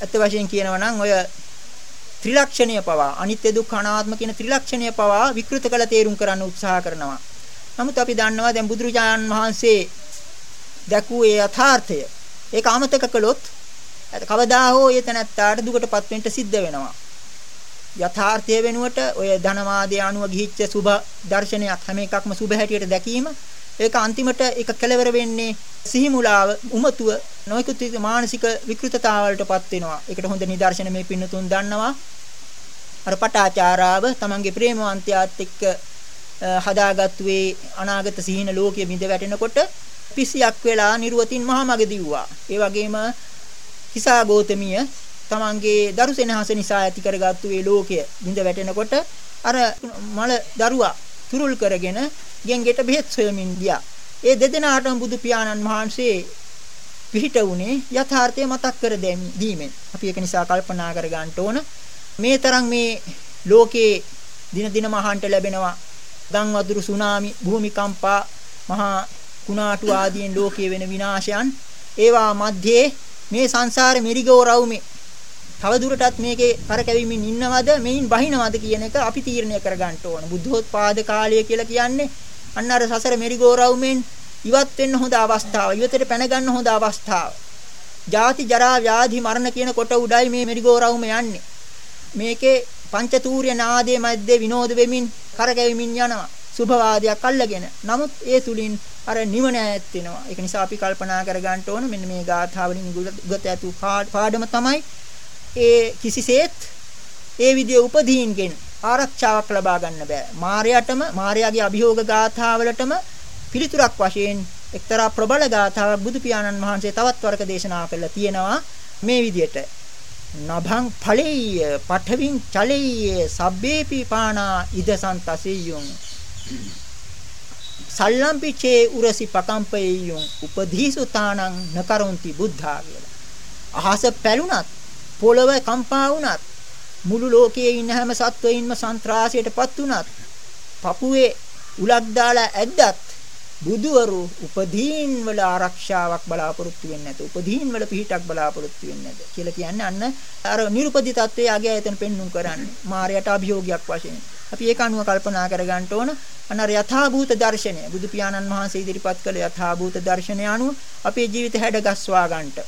අත් වශයෙන් කියනවා නම් ඔය ත්‍රිලක්ෂණය පවා අනිත්‍ය දුක්ඛ අනාත්ම කියන ත්‍රිලක්ෂණය පවා විකෘත කළ තේරුම් කරන්න උත්සාහ කරනවා. නමුත් අපි දන්නවා දැන් බුදුරජාණන් වහන්සේ දැකුවේ යථාර්ථය. ඒක අමතක කළොත් කවදා හෝ ඒ තැනත්තාට දුකටපත් වෙන්න සිද්ධ වෙනවා. යථාර්ථය වෙනුවට ඔය ධනවාදයේ අනුව ගිහිච්ච සුභ දර්ශනයක් හැම එකක්ම සුභ හැටියට දැකීම ඒක අන්තිමට ඒක කෙලවර වෙන්නේ සිහිමුලාව උමතුව නොයෙකුත් මානසික විකෘතතාවලටපත් වෙනවා. ඒකට හොඳ නිදර්ශන මේ පින්නතුන් දන්නවා. අර පටාචාරාව තමන්ගේ ප්‍රේමවන්තයාත් එක්ක හදාගත්තු ඒ අනාගත සිහින ලෝකයේ බිඳ වැටෙනකොට පිසියක් වෙලා නිර්වතින් මහමග දිව්වා. ඒ වගේම කිසා ගෝතමිය තමන්ගේ දරුසෙනහස නිසා ඇති කරගත්තු ඒ ලෝකය බිඳ වැටෙනකොට අර මල දරුවා තුරුල් කරගෙන ගෙන්ගෙට බෙහෙත් සොයමින් ගියා. ඒ දෙදෙනාටම බුදු පියාණන් වහන්සේ පිහිට වුණේ යථාර්ථය මතක් කර දීමෙන්. අපි ඒක නිසා කල්පනා කර ගන්න ඕන. මේ තරම් මේ ලෝකේ දින දින මහන්ට ලැබෙනවා. ගම් වතුරු සුනාමි, භූමිකම්පා, මහා කුණාටු ආදීන් ලෝකයේ වෙන විනාශයන් ඒවා මැද්දේ මේ සංසාර මිරිගෝ රවුමේ තවදුරටත් මේකේ කරකැවිමින් ඉන්නවද මෙයින් බහිනවද කියන එක අපි තීරණය කරගන්න ඕන. බුද්ධෝත්පාද කාලය කියලා කියන්නේ අන්න අර සසර මෙරිගෝරවුමෙන් ඉවත් වෙන්න හොඳ අවස්ථාව. ඉවතට පැන ගන්න හොඳ අවස්ථාව. ජාති ජරා ව්‍යාධි මරණ කියන කොට උඩයි මේ මෙරිගෝරවුම යන්නේ. මේකේ පංචතූර්ය නාදයේ මැද්දේ විනෝද වෙමින් කරකැවිමින් යනවා. සුභවාදයක් අල්ලගෙන. නමුත් ඒ තුලින් අර නිවන ඈත් වෙනවා. ඒක නිසා අපි කල්පනා කරගන්න ඕන මෙන්න මේ ගාථාවලින් උගත ඇතු පාඩම තමයි ඒ කිසිසේත් ඒ විදිය උපදීන්ගෙන් ආරක්ෂාවක් ලබා ගන්න බෑ. මායයටම මායයාගේ අභියෝග ගාථාවලටම පිළිතුරක් වශයෙන් එක්තරා ප්‍රබල ගාථාවක් බුදු පියාණන් වහන්සේ තවත් වරක දේශනා කළා තියෙනවා මේ විදියට. නභං ඵලෙය්‍ය පඨවින් චලෙය්‍ය සබ්බේපි පානා ඉදසන්තසෙය්‍යුං සල්ලම්පිචේ උරසි පකම්පෙය්‍යුං උපදීසු තානං නකරොන්ති බුද්ධා කියලා. අහස පැලුණත් පොළව කම්පා වුණත් මුළු ලෝකයේ ඉන්න හැම සත්වයින්ම සන්ත්‍රාසයටපත් වුණත් පපුවේ උලක් දාලා ඇද්දත් බුදුවරු උපදීන් වල ආරක්ෂාවක් බලාපොරොත්තු වෙන්නේ නැත. උපදීන් වල පිහිටක් බලාපොරොත්තු වෙන්නේ නැත කියලා කියන්නේ අන්න අර නිරුපදි තත්වයේ ආගය එතන පෙන්눔 කරන්නේ. මායයට අභියෝගයක් වශයෙන්. අපි ඒක අනුව කල්පනා කරගන්න ඕන. අන්න අර යථාභූත දර්ශනය බුදු පියාණන් වහන්සේ ඉදිරිපත් කළ යථාභූත දර්ශනය අනුව අපේ ජීවිත හැඩගස්වා ගන්නට.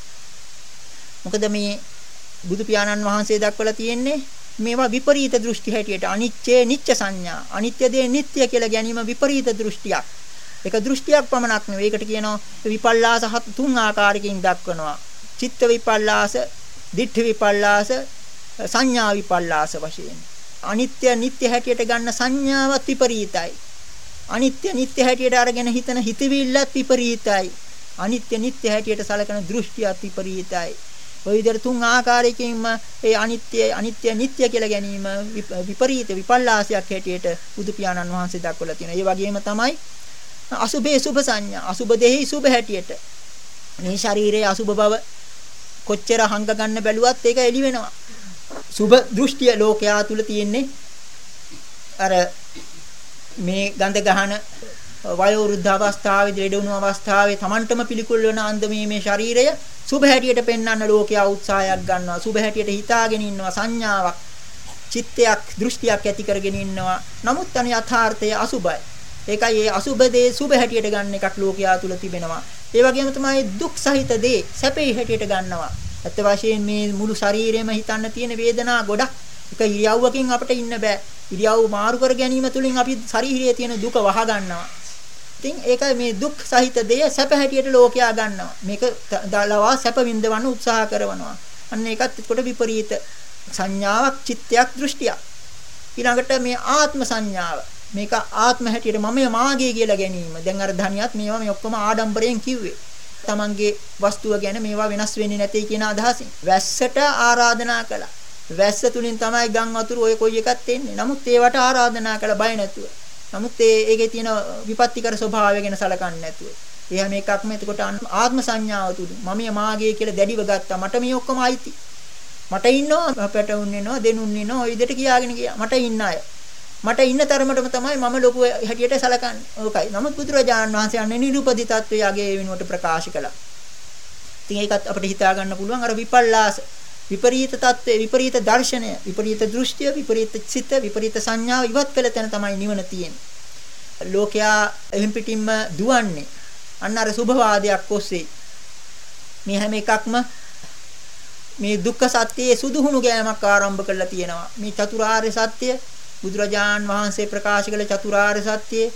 මොකද මේ බුදු පියාණන් වහන්සේ දක්වලා තියෙන්නේ මේවා විපරීත දෘෂ්ටි හැටියට අනිත්‍ය නිච්ච සංඥා අනිත්‍ය දේ නිට්ටය කියලා ගැනීම විපරීත දෘෂ්ටියක් ඒක දෘෂ්ටියක් පමණක් නෙවෙයි. ඒකට කියනවා විපල්ලාස තුන් ආකාරයකින් දක්වනවා. චිත්ත විපල්ලාස දිඨ විපල්ලාස සංඥා විපල්ලාස වශයෙන්. අනිත්‍ය නිට්ටය හැටියට ගන්න සංඥාවත් විපරීතයි. අනිත්‍ය නිට්ටය හැටියට අරගෙන හිතන හිතවිල්ලත් විපරීතයි. අනිත්‍ය නිට්ටය හැටියට සලකන දෘෂ්ටියත් විපරීතයි. ওই විදිහට තුන් ආකාරයකින්ම ඒ අනිත්‍ය අනිත්‍ය නිට්ටය කියලා ගැනීම විපරීත විපල්ලාසයක් හැටියට බුදු පියාණන් වහන්සේ දක්වලා තියෙනවා. ඒ වගේම තමයි අසුභේ සුභ සංඥා. අසුභ දෙහි සුභ හැටියට. මේ ශරීරයේ අසුභ බව කොච්චර හංග ගන්න බැලුවත් ඒක එළි වෙනවා. සුභ දෘෂ්ටිය ලෝකයා තුල තියෙන්නේ අර මේ ගඳ ගහන වයෝ වෘද්ධ අවස්ථාවේ ලෙඩ වුණු අවස්ථාවේ Tamanටම පිළිකුල් වෙන අන්දමේ මේ ශරීරය සුභ හැටියට පෙන්වන්න ලෝකයා උත්සාහයක් ගන්නවා සුභ හැටියට හිතාගෙන ඉන්නවා සංඥාවක් චිත්තයක් දෘෂ්ටියක් ඇති කරගෙන ඉන්නවා නමුත් අන යථාර්ථය අසුභයි ඒකයි ඒ අසුභ දේ සුභ හැටියට ගන්න එකක් ලෝකයා තුල තිබෙනවා ඒ වගේම තමයි දුක් සහිත දේ සැපේ හැටියට ගන්නවා ඇත්ත වශයෙන් මේ මුළු ශරීරෙම හිතන්න තියෙන වේදනා ගොඩක් එක ඉරියව්වකින් අපිට ඉන්න බෑ ඉරියව් මාරු කර ගැනීම තුළින් අපි ශරීරයේ තියෙන දුක වහ ගන්නවා ඉතින් ඒක මේ දුක් සහිත දෙය සැප හැටියට ලෝකයා ගන්නවා. මේක දලවා සැප විඳවන්න උත්සාහ කරනවා. අන්න ඒකත් කොට විපරීත සංඥාවක්, චිත්තයක්, දෘෂ්ටියක්. ඊළඟට මේ ආත්ම සංඥාව. මේක ආත්ම හැටියට මම මාගේ කියලා ගැනීම. දැන් අර ධනියත් මේවා මේ ඔක්කොම ආඩම්බරයෙන් කිව්වේ. තමන්ගේ වස්තුව ගැන මේවා වෙනස් වෙන්නේ නැtei කියන අදහසින්. වැස්සට ආරාධනා කළා. වැස්ස තුලින් තමයි ගම් වතුර ඔය කොයි එකක් එන්නේ. නමුත් ඒවට ආරාධනා කළ බය නැතුව. නමුත් ඒ ඒකේ තියෙන විපත්තිකර ස්වභාවය ගැන සලකන්නේ නැතුව. ඒ හැම එකක්ම එතකොට ආත්ම සංඥාව තුල මම මාගේ කියලා දැඩිව ගත්තා. මට මේ ඔක්කොම අයිති. මට ඉන්නවා පැටවුන් වෙනවා දෙනුන් වෙනවා ওই විදිහට කියාගෙන ගියා. මට ඉන්න අය. මට ඉන්න තරමටම තමයි මම ලොකු හැටියට සලකන්නේ. ඕකයි. නමුත් බුදුරජාණන් වහන්සේ අන්නේ නිරුපදි තත්වයේ යගේ වෙනුවට ප්‍රකාශ කළා. ඉතින් ඒකත් අපිට හිතා ගන්න පුළුවන් අර විපල්ලාස විපරීත తත්වයේ විපරීත දර්ශනය විපරීත දෘෂ්ටිය විපරීත චිත්ත විපරීත සංඥාව ඉවත් කළ තැන තමයි නිවන තියෙන්නේ ලෝකයා එහෙම් පිටින්ම දුවන්නේ අන්න අර සුභවාදයක් ඔස්සේ මේ හැම එකක්ම මේ දුක්ඛ සත්‍යයේ සුදුහුණු ගෑමක් ආරම්භ කරලා තියෙනවා මේ චතුරාර්ය සත්‍ය බුදුරජාන් වහන්සේ ප්‍රකාශ කළ චතුරාර්ය සත්‍යයේ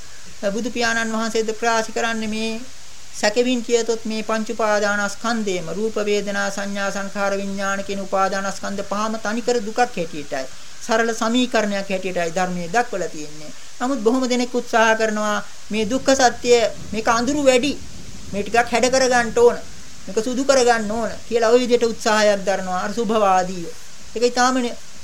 බුදු පියාණන් වහන්සේ ප්‍රකාශ කරන්නේ මේ සැකවින් කියතොත් මේ පංච උපාදානස්කන්ධේම රූප වේදනා සංඥා සංඛාර විඥාන කියන උපාදානස්කන්ධ පහම තනිකර දුකක් හැටියටයි සරල සමීකරණයක් හැටියටයි ධර්මයේ දක්වලා තියෙන්නේ. නමුත් බොහොම දෙනෙක් උත්සාහ කරනවා මේ දුක්ඛ සත්‍ය මේක අඳුරු වැඩි මේ ටිකක් හැඩ කරගන්න ඕන මේක සුදු කරගන්න ඕන කියලා ওই විදිහට උත්සාහයක් දරනවා අර සුභවාදීව. ඒක ඊටාම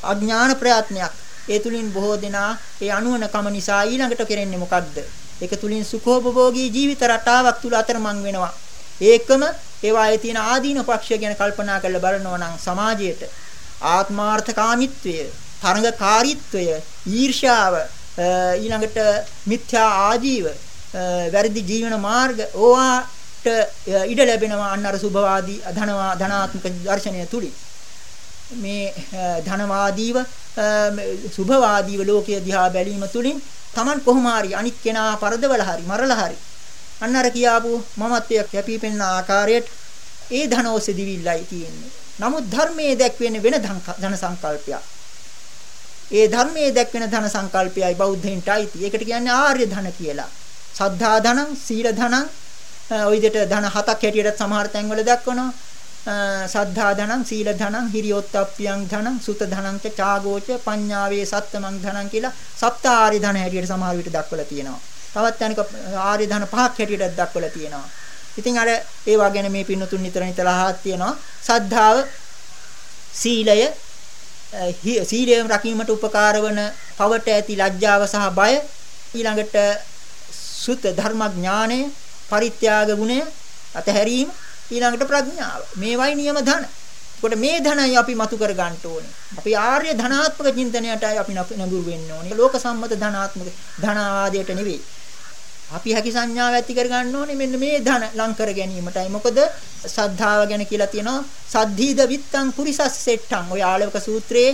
අඥාන ප්‍රයත්නයක්. ඒ තුලින් බොහෝ දෙනා ඒ අනුවණකම නිසා ඊළඟට කරන්නේ මොකද්ද? ඒක තුලින් සුඛෝපභෝගී ජීවිත රටාවක් තුල අතරමං වෙනවා. ඒකම ඒවායේ තියෙන ආදීන පක්ෂය ගැන කල්පනා කරලා බලනවා නම් සමාජයට ආත්මාර්ථකාමීත්වය, තරඟකාරීත්වය, ඊර්ෂ්‍යාව, ඊළඟට මිත්‍යා ආජීව, වැරදි ජීවන මාර්ග ඕවාට ඉඩ ලැබෙනවා අන්න අර සුභවාදී ධනවා ධනාත්මක දර්ශනය තුලින්. මේ ධනවාදීව සුභවාදීව ලෝකයේ දිහා බැලීම තුලින් Taman කොහොම හරි අනිත් කෙනා පරදවලා හරි මරලා හරි අන්න අර කියාපු මමත්වයේ කැපිපෙන ආකාරයට ඒ ධනෝසෙ දිවිල්ලයි තියෙන්නේ. නමුත් ධර්මයේ දැක්වෙන වෙන ධන සංකල්පයක්. ඒ ධර්මයේ දැක්වෙන ධන සංකල්පයයි බෞද්ධයින්ට අයිති. ඒකට කියන්නේ ආර්ය ධන කියලා. සද්ධා ධනං, සීල ධනං, ওই විදිහට ධන හතක් හැටියට සමහර තැන්වල දක්වනවා. සද්ධා ධනං සීල ධනං හිරියොත්ප්පියං ධනං සුත ධනං ච චාගෝච පඤ්ඤාවේ සත්තමං ධනං කියලා සප්ත ආරි ධන හැටියට සමහර විට දක්වලා තියෙනවා. තවත් යනක ආරි ධන පහක් හැටියට දක්වලා තියෙනවා. ඉතින් අර ඒවා ගැන මේ පින්නතුන් නිතර නිතර අහත් තියෙනවා. සද්ධාව සීලය සීලයෙන් රැකීමට උපකාර වන පවට ඇති ලැජ්ජාව සහ බය ඊළඟට සුත ධර්මඥානය පරිත්‍යාග ගුණය අතහැරීම ඊළඟට ප්‍රඥාව. මේවයි නියම ධන. එතකොට මේ ධනයි අපි මතු කර ගන්න ඕනේ. අපි ආර්ය ධනාත්මක චින්තනයටයි අපි නඟුරු වෙන්න ඕනේ. ලෝක සම්මත ධනාත්මක ධනවාදයට නෙවෙයි. අපි හැකි සංඥාව ඇති කර ගන්න ඕනේ මෙන්න මේ ධන ලං කර ගැනීමටයි. මොකද සද්ධාව ගැන කියලා තියෙනවා සද්ධීද විත්තං පුරිසස්සෙට්ටං. ඔය ආලවක සූත්‍රයේ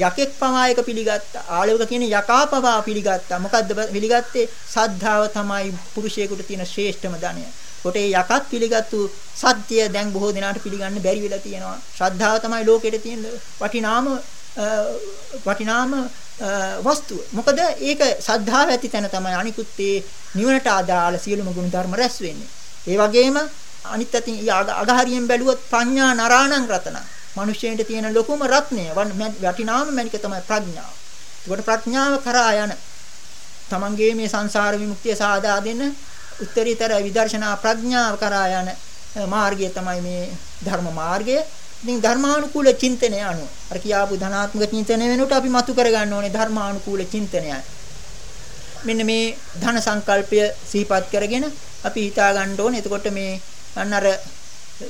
යකෙක් පවා එක පිළිගත්තා. ආලවක කියන යකා පවා පිළිගත්තා. මොකද්ද පිළිගත්තේ? සද්ධාව තමයි පුරුෂයෙකුට තියෙන ශ්‍රේෂ්ඨම ධනය. කොට ඒ යකත් පිළිගත්තු සත්‍ය දැන් බොහෝ දෙනාට පිළිගන්න බැරි වෙලා තියෙනවා. ශ්‍රද්ධාව තමයි ලෝකෙට තියෙන වටිනාම වටිනාම වස්තුව. මොකද ඒක සද්ධාව ඇති තැන තමයි අනිකුත් ඒ නිවනට අදාළ සියලුම ගුණ ධර්ම රැස් වෙන්නේ. ඒ වගේම අනිත් අතින් අගහරියෙන් බැලුවොත් ප්‍රඥා නරාණං රතන. මිනිස්යෙන්ට තියෙන ලොකුම රත්නය වටිනාම මණික තමයි ප්‍රඥාව. ඒකට ප්‍රඥාව කරා යන තමන්ගේ මේ සංසාර විමුක්තිය සාදා දෙන්න උත්තරීතර විදර්ශනා ප්‍රඥාව කරා යන මාර්ගය තමයි මේ ධර්ම මාර්ගය. ඉතින් ධර්මානුකූල චින්තනය අනුව අර කියාපු ධනාත්මක චින්තනය වෙනකොට අපි මතු කරගන්න ඕනේ ධර්මානුකූල චින්තනයයි. මෙන්න මේ ධන සංකල්පය සිහිපත් කරගෙන අපි හිතා ගන්න ඕනේ. එතකොට මේ අන්න අර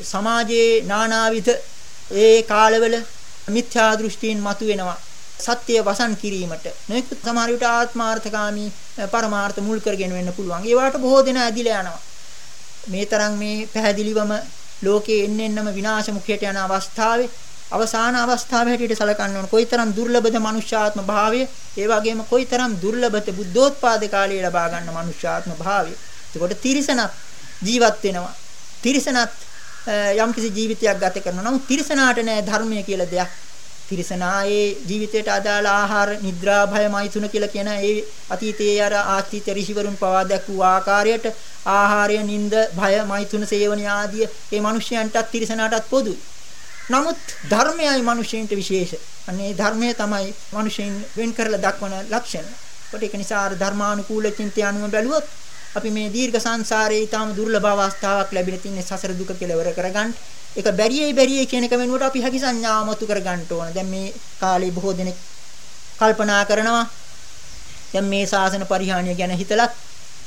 සමාජයේ නානාවිධ ඒ කාලවල මිත්‍යා දෘෂ්ටීන් මතුවෙනවා. සත්‍ය වසන් කිරීමට නොයෙකුත් සමහර විට ආත්මාර්ථකාමී පරමාර්ථ මුල් කරගෙන වෙන්න පුළුවන්. ඒවට බොහෝ දෙනා ඇදිලා යනවා. මේ තරම් මේ පැහැදිලිවම ලෝකයේ එන්න එන්නම විනාශ මුඛයට යන අවස්ථාවේ අවසාන අවස්ථාවේ හැටියට සලකන්න ඕන. කොයිතරම් දුර්ලභද මනුෂ්‍යාත්ම භාවය, ඒ වගේම කොයිතරම් දුර්ලභද බුද්ධෝත්පාද කාලයේ ලබා ගන්න මනුෂ්‍යාත්ම භාවය. එතකොට තිරිසනක් ජීවත් වෙනවා. තිරිසනත් යම්කිසි ජීවිතයක් ගත කරනවා. නමුත් තිරිසනාට නෑ ධර්මය කියලා දෙයක්. තිරසනායේ ජීවිතයට අදාළ ආහාර නිද්‍රා භය මෛතුන කියලා කියන ඒ අතීතයේ අර ආස්තිත ඍෂිවරුන් පවා දැක්වූ ආකාරයට ආහාරය නිନ୍ଦ භය මෛතුන සේවන ආදිය ඒ මිනිස්යන්ටත් තිරසනාටත් පොදුයි. නමුත් ධර්මයයි මිනිසෙන්ට විශේෂ. අනේ ධර්මය තමයි මිනිසෙන් වෙන් කරලා දක්වන ලක්ෂණ. කොට ඒක නිසා අර ධර්මානුකූල චින්තය අනුව බැලුවොත් අපි මේ දීර්ඝ සංසාරයේ ඊටම දුර්ලභ අවස්ථාවක් ලැබිලා තින්නේ සසර දුක කෙලවර කරගන්න. ඒක බැරියයි බැරියයි කියන එක වෙනුවට අපි හැකි සංඥාව මතු කර ගන්න ඕන. දැන් මේ කාලේ බොහෝ දෙනෙක් කල්පනා කරනවා දැන් මේ සාසන පරිහානිය ගැන හිතලත්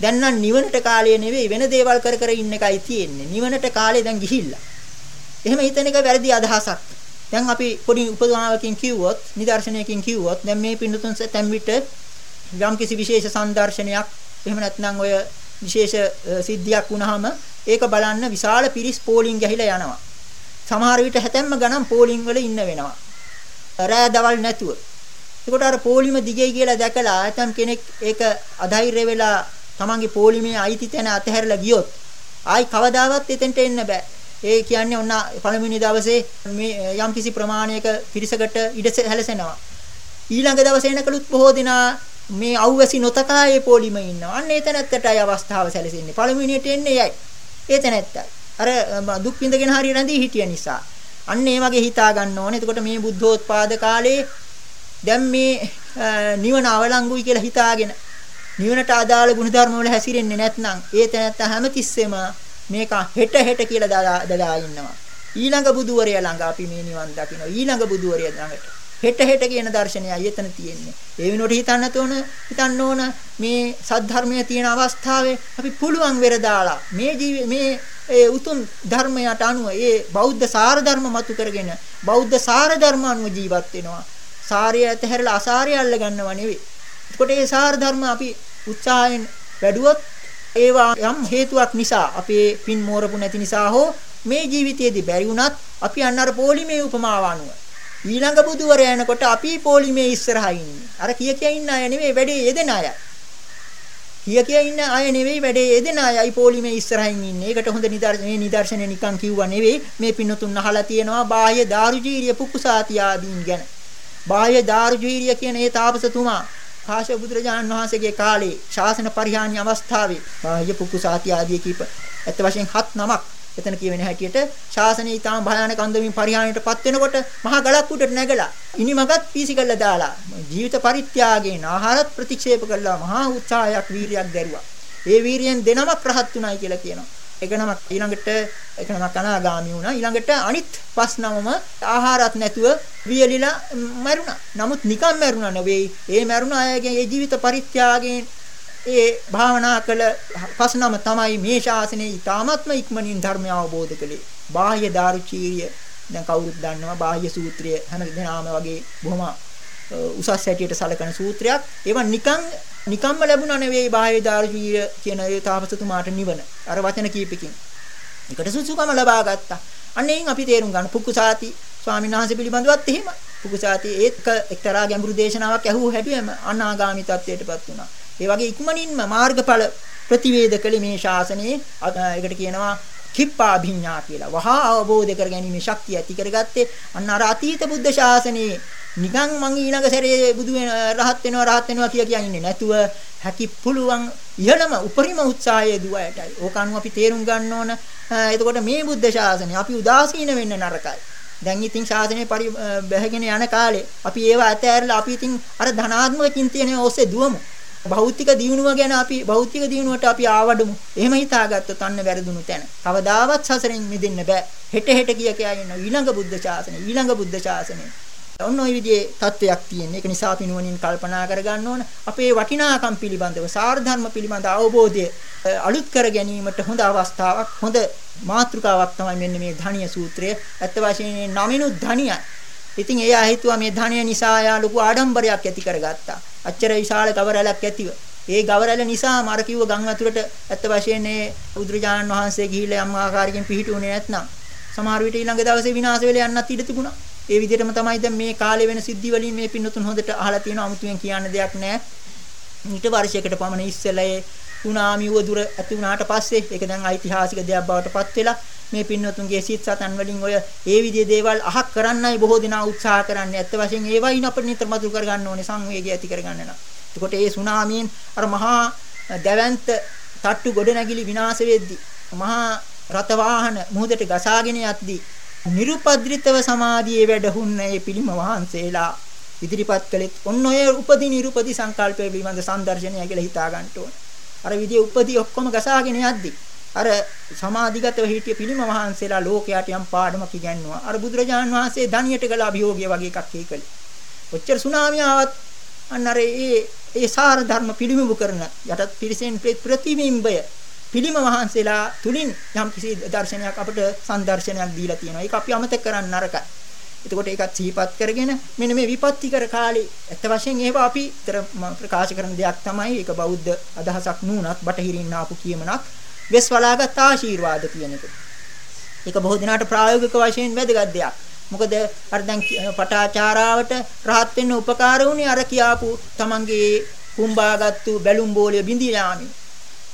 දැන් නම් නිවනට කාලය නෙවෙයි වෙන දේවල් කර කර ඉන්න එකයි තියෙන්නේ. නිවනට කාලේ දැන් ගිහිල්ලා. එහෙම හිතන එක වැරදි අදහසක්. දැන් අපි පොඩි උපමාවකින් කිව්වොත්, නිදර්ශනයකින් කිව්වොත් දැන් මේ පින්නතුන් තැන් විට යම් කිසි විශේෂ සංදර්ශනයක් එහෙම නැත්නම් ඔය විශේෂ සිද්ධියක් වුණාම ඒක බලන්න විශාල පිරිස් පෝලිං ගහිලා යනවා. සමහර විට හැතැම්ම ගණන් පෝලිං වල ඉන්න වෙනවා. රෑ දවල් නැතුව. ඒකට අර පෝලිම දිගයි කියලා දැකලා ඇතම් කෙනෙක් ඒක අධෛර්ය වෙලා තමන්ගේ පෝලිමේ අයිති තැන අතහැරලා ගියොත් ආයි කවදාවත් එතෙන්ට එන්න බෑ. ඒ කියන්නේ ඔන්න පළවෙනි දවසේ මේ යම්කිසි ප්‍රමාණයක පිරිසකට ඉඩ හැලසෙනවා. ඊළඟ දවසේ එනකලුත් බොහෝ දිනා මේ අවුවැසි නොතකා ඒ පොලිමේ ඉන්නවා. අන්න ඒ තැනත්තටයි අවස්ථාව සැලසෙන්නේ. පළවෙනියට එන්නේ යයි. ඒ තැනත්තයි. අර දුක් විඳගෙන හරිය රැඳී හිටිය නිසා. අන්න ඒ වගේ හිතා ගන්න ඕනේ. එතකොට මේ බුද්ධෝත්පාද කාලේ දැන් මේ නිවන අවලංගුයි කියලා හිතාගෙන නිවනට අදාළ ගුණධර්ම වල හැසිරෙන්නේ නැත්නම් ඒ තැනත්ත හැමතිස්සෙම මේක හෙට හෙට කියලා දදා ඉන්නවා. ඊළඟ බුදුවරයා ළඟ අපි මේ නිවන් දකින්න. ඊළඟ බුදුවරයා ළඟට හෙට හෙට කියන දර්ශනයයි එතන තියෙන්නේ. ඒ වෙනුවට හිතන්න තෝන හිතන්න ඕන මේ සද්ධර්මයේ තියෙන අවස්ථාවේ අපි පුළුවන් වෙර දාලා මේ ජීවි මේ ඒ උතුම් ධර්මයට අනුව ඒ බෞද්ධ සාර ධර්ම මතු කරගෙන බෞද්ධ සාර ධර්ම අනුව ජීවත් වෙනවා. සාරය ඇතහැරලා අසාරය අල්ල ගන්නව නෙවෙයි. එතකොට මේ සාර ධර්ම අපි උත්සාහයෙන් වැඩුවොත් ඒවා යම් හේතුවක් නිසා අපේ පින් මෝරපු නැති නිසා හෝ මේ ජීවිතයේදී බැරි වුණත් අපි අන්න අර පොලිමේ උපමාව අනුව ඊළඟ බුදුවරයා යනකොට අපි පොලිමේ ඉස්සරහා ඉන්නේ. අර කිය කිය ඉන්න අය නෙමෙයි වැඩේ යෙදෙන අය. කිය කිය ඉන්න අය නෙවෙයි වැඩේ යෙදෙන අයයි පොලිමේ ඉස්සරහින් ඉන්නේ. ඒකට හොඳ නිදර්ශන මේ නිදර්ශනය නිකන් කිව්වා නෙවෙයි. මේ පින්නතුන් අහලා තියෙනවා බාහ්‍ය දාරුජීරිය පුකුසාති ආදීන් ගැන. බාහ්‍ය දාරුජීරිය කියන ඒ තාපසතුමා කාශ්‍යප බුදුරජාණන් වහන්සේගේ කාලේ ශාසන පරිහානි අවස්ථාවේ බාහ්‍ය පුකුසාති ආදී කීප ඇත්ත වශයෙන් හත් නමක් එතන කියවෙන හැටියට ශාසනය ඊටාම භයානක අන්දමින් පරිහානියටපත් වෙනකොට මහා ගලක් උඩට නැගලා ඉනිමගත් පීසි කළා දාලා ජීවිත පරිත්‍යාගයෙන් ආහාරත් ප්‍රතික්ෂේප කළා මහා උත්සාහයක් වීරියක් දැරුවා. ඒ වීරියෙන් දෙනමක් රහත් උනායි කියලා කියනවා. එක නමක් ඊළඟට එක නමක් අනාගාමී වුණා. ඊළඟට අනිත් පස් නමම ආහාරත් නැතුව වියලිලා මැරුණා. නමුත් නිකන් මැරුණා නෙවෙයි. ඒ මැරුණ අයගේ ඒ ජීවිත පරිත්‍යාගයෙන් ඒ භාවනා කළ පස්නම තමයි මේ ශාසනයේ ඊ타ත්ම ඉක්මනින් ධර්මය අවබෝධ කළේ. බාහ්‍ය දාරුචීරිය දැන් කවුරුත් දන්නවා බාහ්‍ය සූත්‍රය හැම දෙනාම වගේ බොහොම උසස් හැටියට සලකන සූත්‍රයක්. ඒවා නිකන් නිකම්ම ලැබුණා නෙවෙයි බාහ්‍ය දාරුචීරිය කියන ඒ තාපසතුමාට නිවන. අර වචන කීපකින්. ඒකට සුසුකම ලබා ගත්තා. අන්නේන් අපි තේරුම් ගන්න පුක්කුසාති ස්වාමීන් වහන්සේ පිළිබඳවත් එහෙම. පුක්කුසාති ඒත් එක්තරා ගැඹුරු දේශනාවක් ඇහුව හැටියෙම අනාගාමී තත්වයටපත් වුණා. ඒ වගේ ඉක්මනින්ම මාර්ගඵල ප්‍රතිවේද කළේ මේ ශාසනයේ ඒකට කියනවා කිප්පාභිඥා කියලා. වහා අවබෝධ කර ගැනීම ශක්තිය ඇති කරගත්තේ අන්න අර අතීත බුද්ධ ශාසනයේ නිකන් මං ඊළඟ සැරේ බුදු වෙන රහත් වෙනවා රහත් වෙනවා කිය කිය ඉන්නේ නැතුව හැකි පුළුවන් ඉහළම උපරිම උත්සාහයේ දුවයටයි. ඕක අනුව අපි තේරුම් ගන්න ඕන. එතකොට මේ බුද්ධ ශාසනය අපි උදාසීන වෙන්න නරකයි. දැන් ඉතින් ශාසනය පරි බැහැගෙන යන කාලේ අපි ඒව අතෑරලා අපි ඉතින් අර ධනාත්මක චින්තනයේ ඔස්සේ දුවමු. භෞතික දියුණුව ගැන අපි භෞතික දියුණුවට අපි ආවඩමු. එහෙම හිතාගත්තොත් අන්න වැරදුණු තැන. කවදාවත් සසරෙන් මිදෙන්න බෑ. හෙට හෙට කිය කියා ඉන්න ඊළඟ බුද්ධ ශාසනය, ඊළඟ බුද්ධ ශාසනය. ඔන්න ඔය විදිහේ தත්වයක් තියෙන. ඒක නිසා අපි නුවණින් කල්පනා කරගන්න ඕන. අපේ වටිනාකම් පිළිබඳව, සාරධර්ම පිළිබඳ අවබෝධය අලුත් කර ගැනීමට හොඳ අවස්ථාවක්, හොඳ මාතෘකාවක් තමයි මෙන්න මේ ධානිය සූත්‍රය. අත්ත වශයෙන් නමිනුත් ධානියයි. ඉතින් එයා හිතුවා මේ ධානිය නිසා යා ලොකු ආඩම්බරයක් ඇති කරගත්තා. අච්චර විශාල ගවරැලක් ඇතිව. ඒ ගවරැල නිසාම අර කිව්ව ගම් වතුරට ඇත්ත වශයෙන් මේ බුදුරජාණන් වහන්සේ ගිහිල්ලා යම් ආකාරයකින් පිහිටුනේ නැත්නම් සමහර විට ඊළඟ දවසේ විනාශ වෙලා යන්නත් ඉඩ තිබුණා. ඒ විදිහටම තමයි දැන් මේ කාලේ වෙන සිද්ධි වලින් මේ පින්නතුන් හොඳට අහලා තියෙනවා 아무තුවෙන් කියන්න දෙයක් නැහැ. ඊට වර්ෂයකට පමණ ඉස්සෙල්ලා ඒ සුනාමි වදුර ඇති වුණාට පස්සේ ඒක දැන් ඓතිහාසික දෙයක් බවට පත් වෙලා මේ පින්නතුන්ගේ සිත් සතන් වලින් ඔය ඒ විදිහේ දේවල් අහක් කරන්නයි බොහෝ දෙනා උත්සාහ කරන්නේ. ඇත්ත වශයෙන් ඒවයින් අපිට නිතර මතුරු කරගන්න ඕනේ සංවේගය ඇති කරගන්න නම්. එතකොට ඒ සුනාමියෙන් අර මහා දැවැන්ත තට්ටු ගොඩනැගිලි විනාශ වෙද්දී මහා රත වාහන මුහුදට ගසාගෙන යද්දී නිරුපද්‍රිතව සමාධියේ වැඩහුන්න ඒ පිළිම වහන්සේලා ඉදිරිපත් කළෙත් ඔන්න ඔය උපදි නිරුපදි සංකල්පය පිළිබඳ සම්දර්ශනය කියලා හිතා ගන්න ඕන. අර විදිය උපදි ඔක්කොම ගසාගෙන යද්දී අර සමාධිගතව හිටිය පිළිම වහන්සේලා ලෝකයට යම් පාඩමක් ඉගැන්නුවා. අර බුදුරජාන් වහන්සේ ධනියට කළ අභියෝගය වගේ එකක් ඒකලි. ඔච්චර සුනාමිය ආවත් අන්න අර ඒ ඒ සාර ධර්ම පිළිඹු කරන යටත් පිරිසෙන් ප්‍රතිබිම්බය පිළිම වහන්සේලා තුලින් යම් කිසි දර්ශනයක් අපිට සංදර්ශනයක් දීලා තියෙනවා. ඒක අපි අමතක කරන්න නරකයි. එතකොට ඒකත් සිහිපත් කරගෙන මෙන්න මේ විපත්තිකර කාලේ ඇත්ත වශයෙන් ඒවා අපි ප්‍රකාශ කරන දෙයක් තමයි ඒක බෞද්ධ අදහසක් නුනත් බටහිරින් ආපු කියමනක් වෙස් වලාගත් ආශිර්වාද කියන එක. ඒක බොහෝ දිනාට ප්‍රායෝගික වශයෙන් වැදගත් දෙයක්. මොකද අර දැන් පටාචාරාවට රහත් වෙන්න උපකාර වුණේ අර කියාපු තමන්ගේ කුඹාගත්තු බැලුම් බෝලය බිඳී යාමි.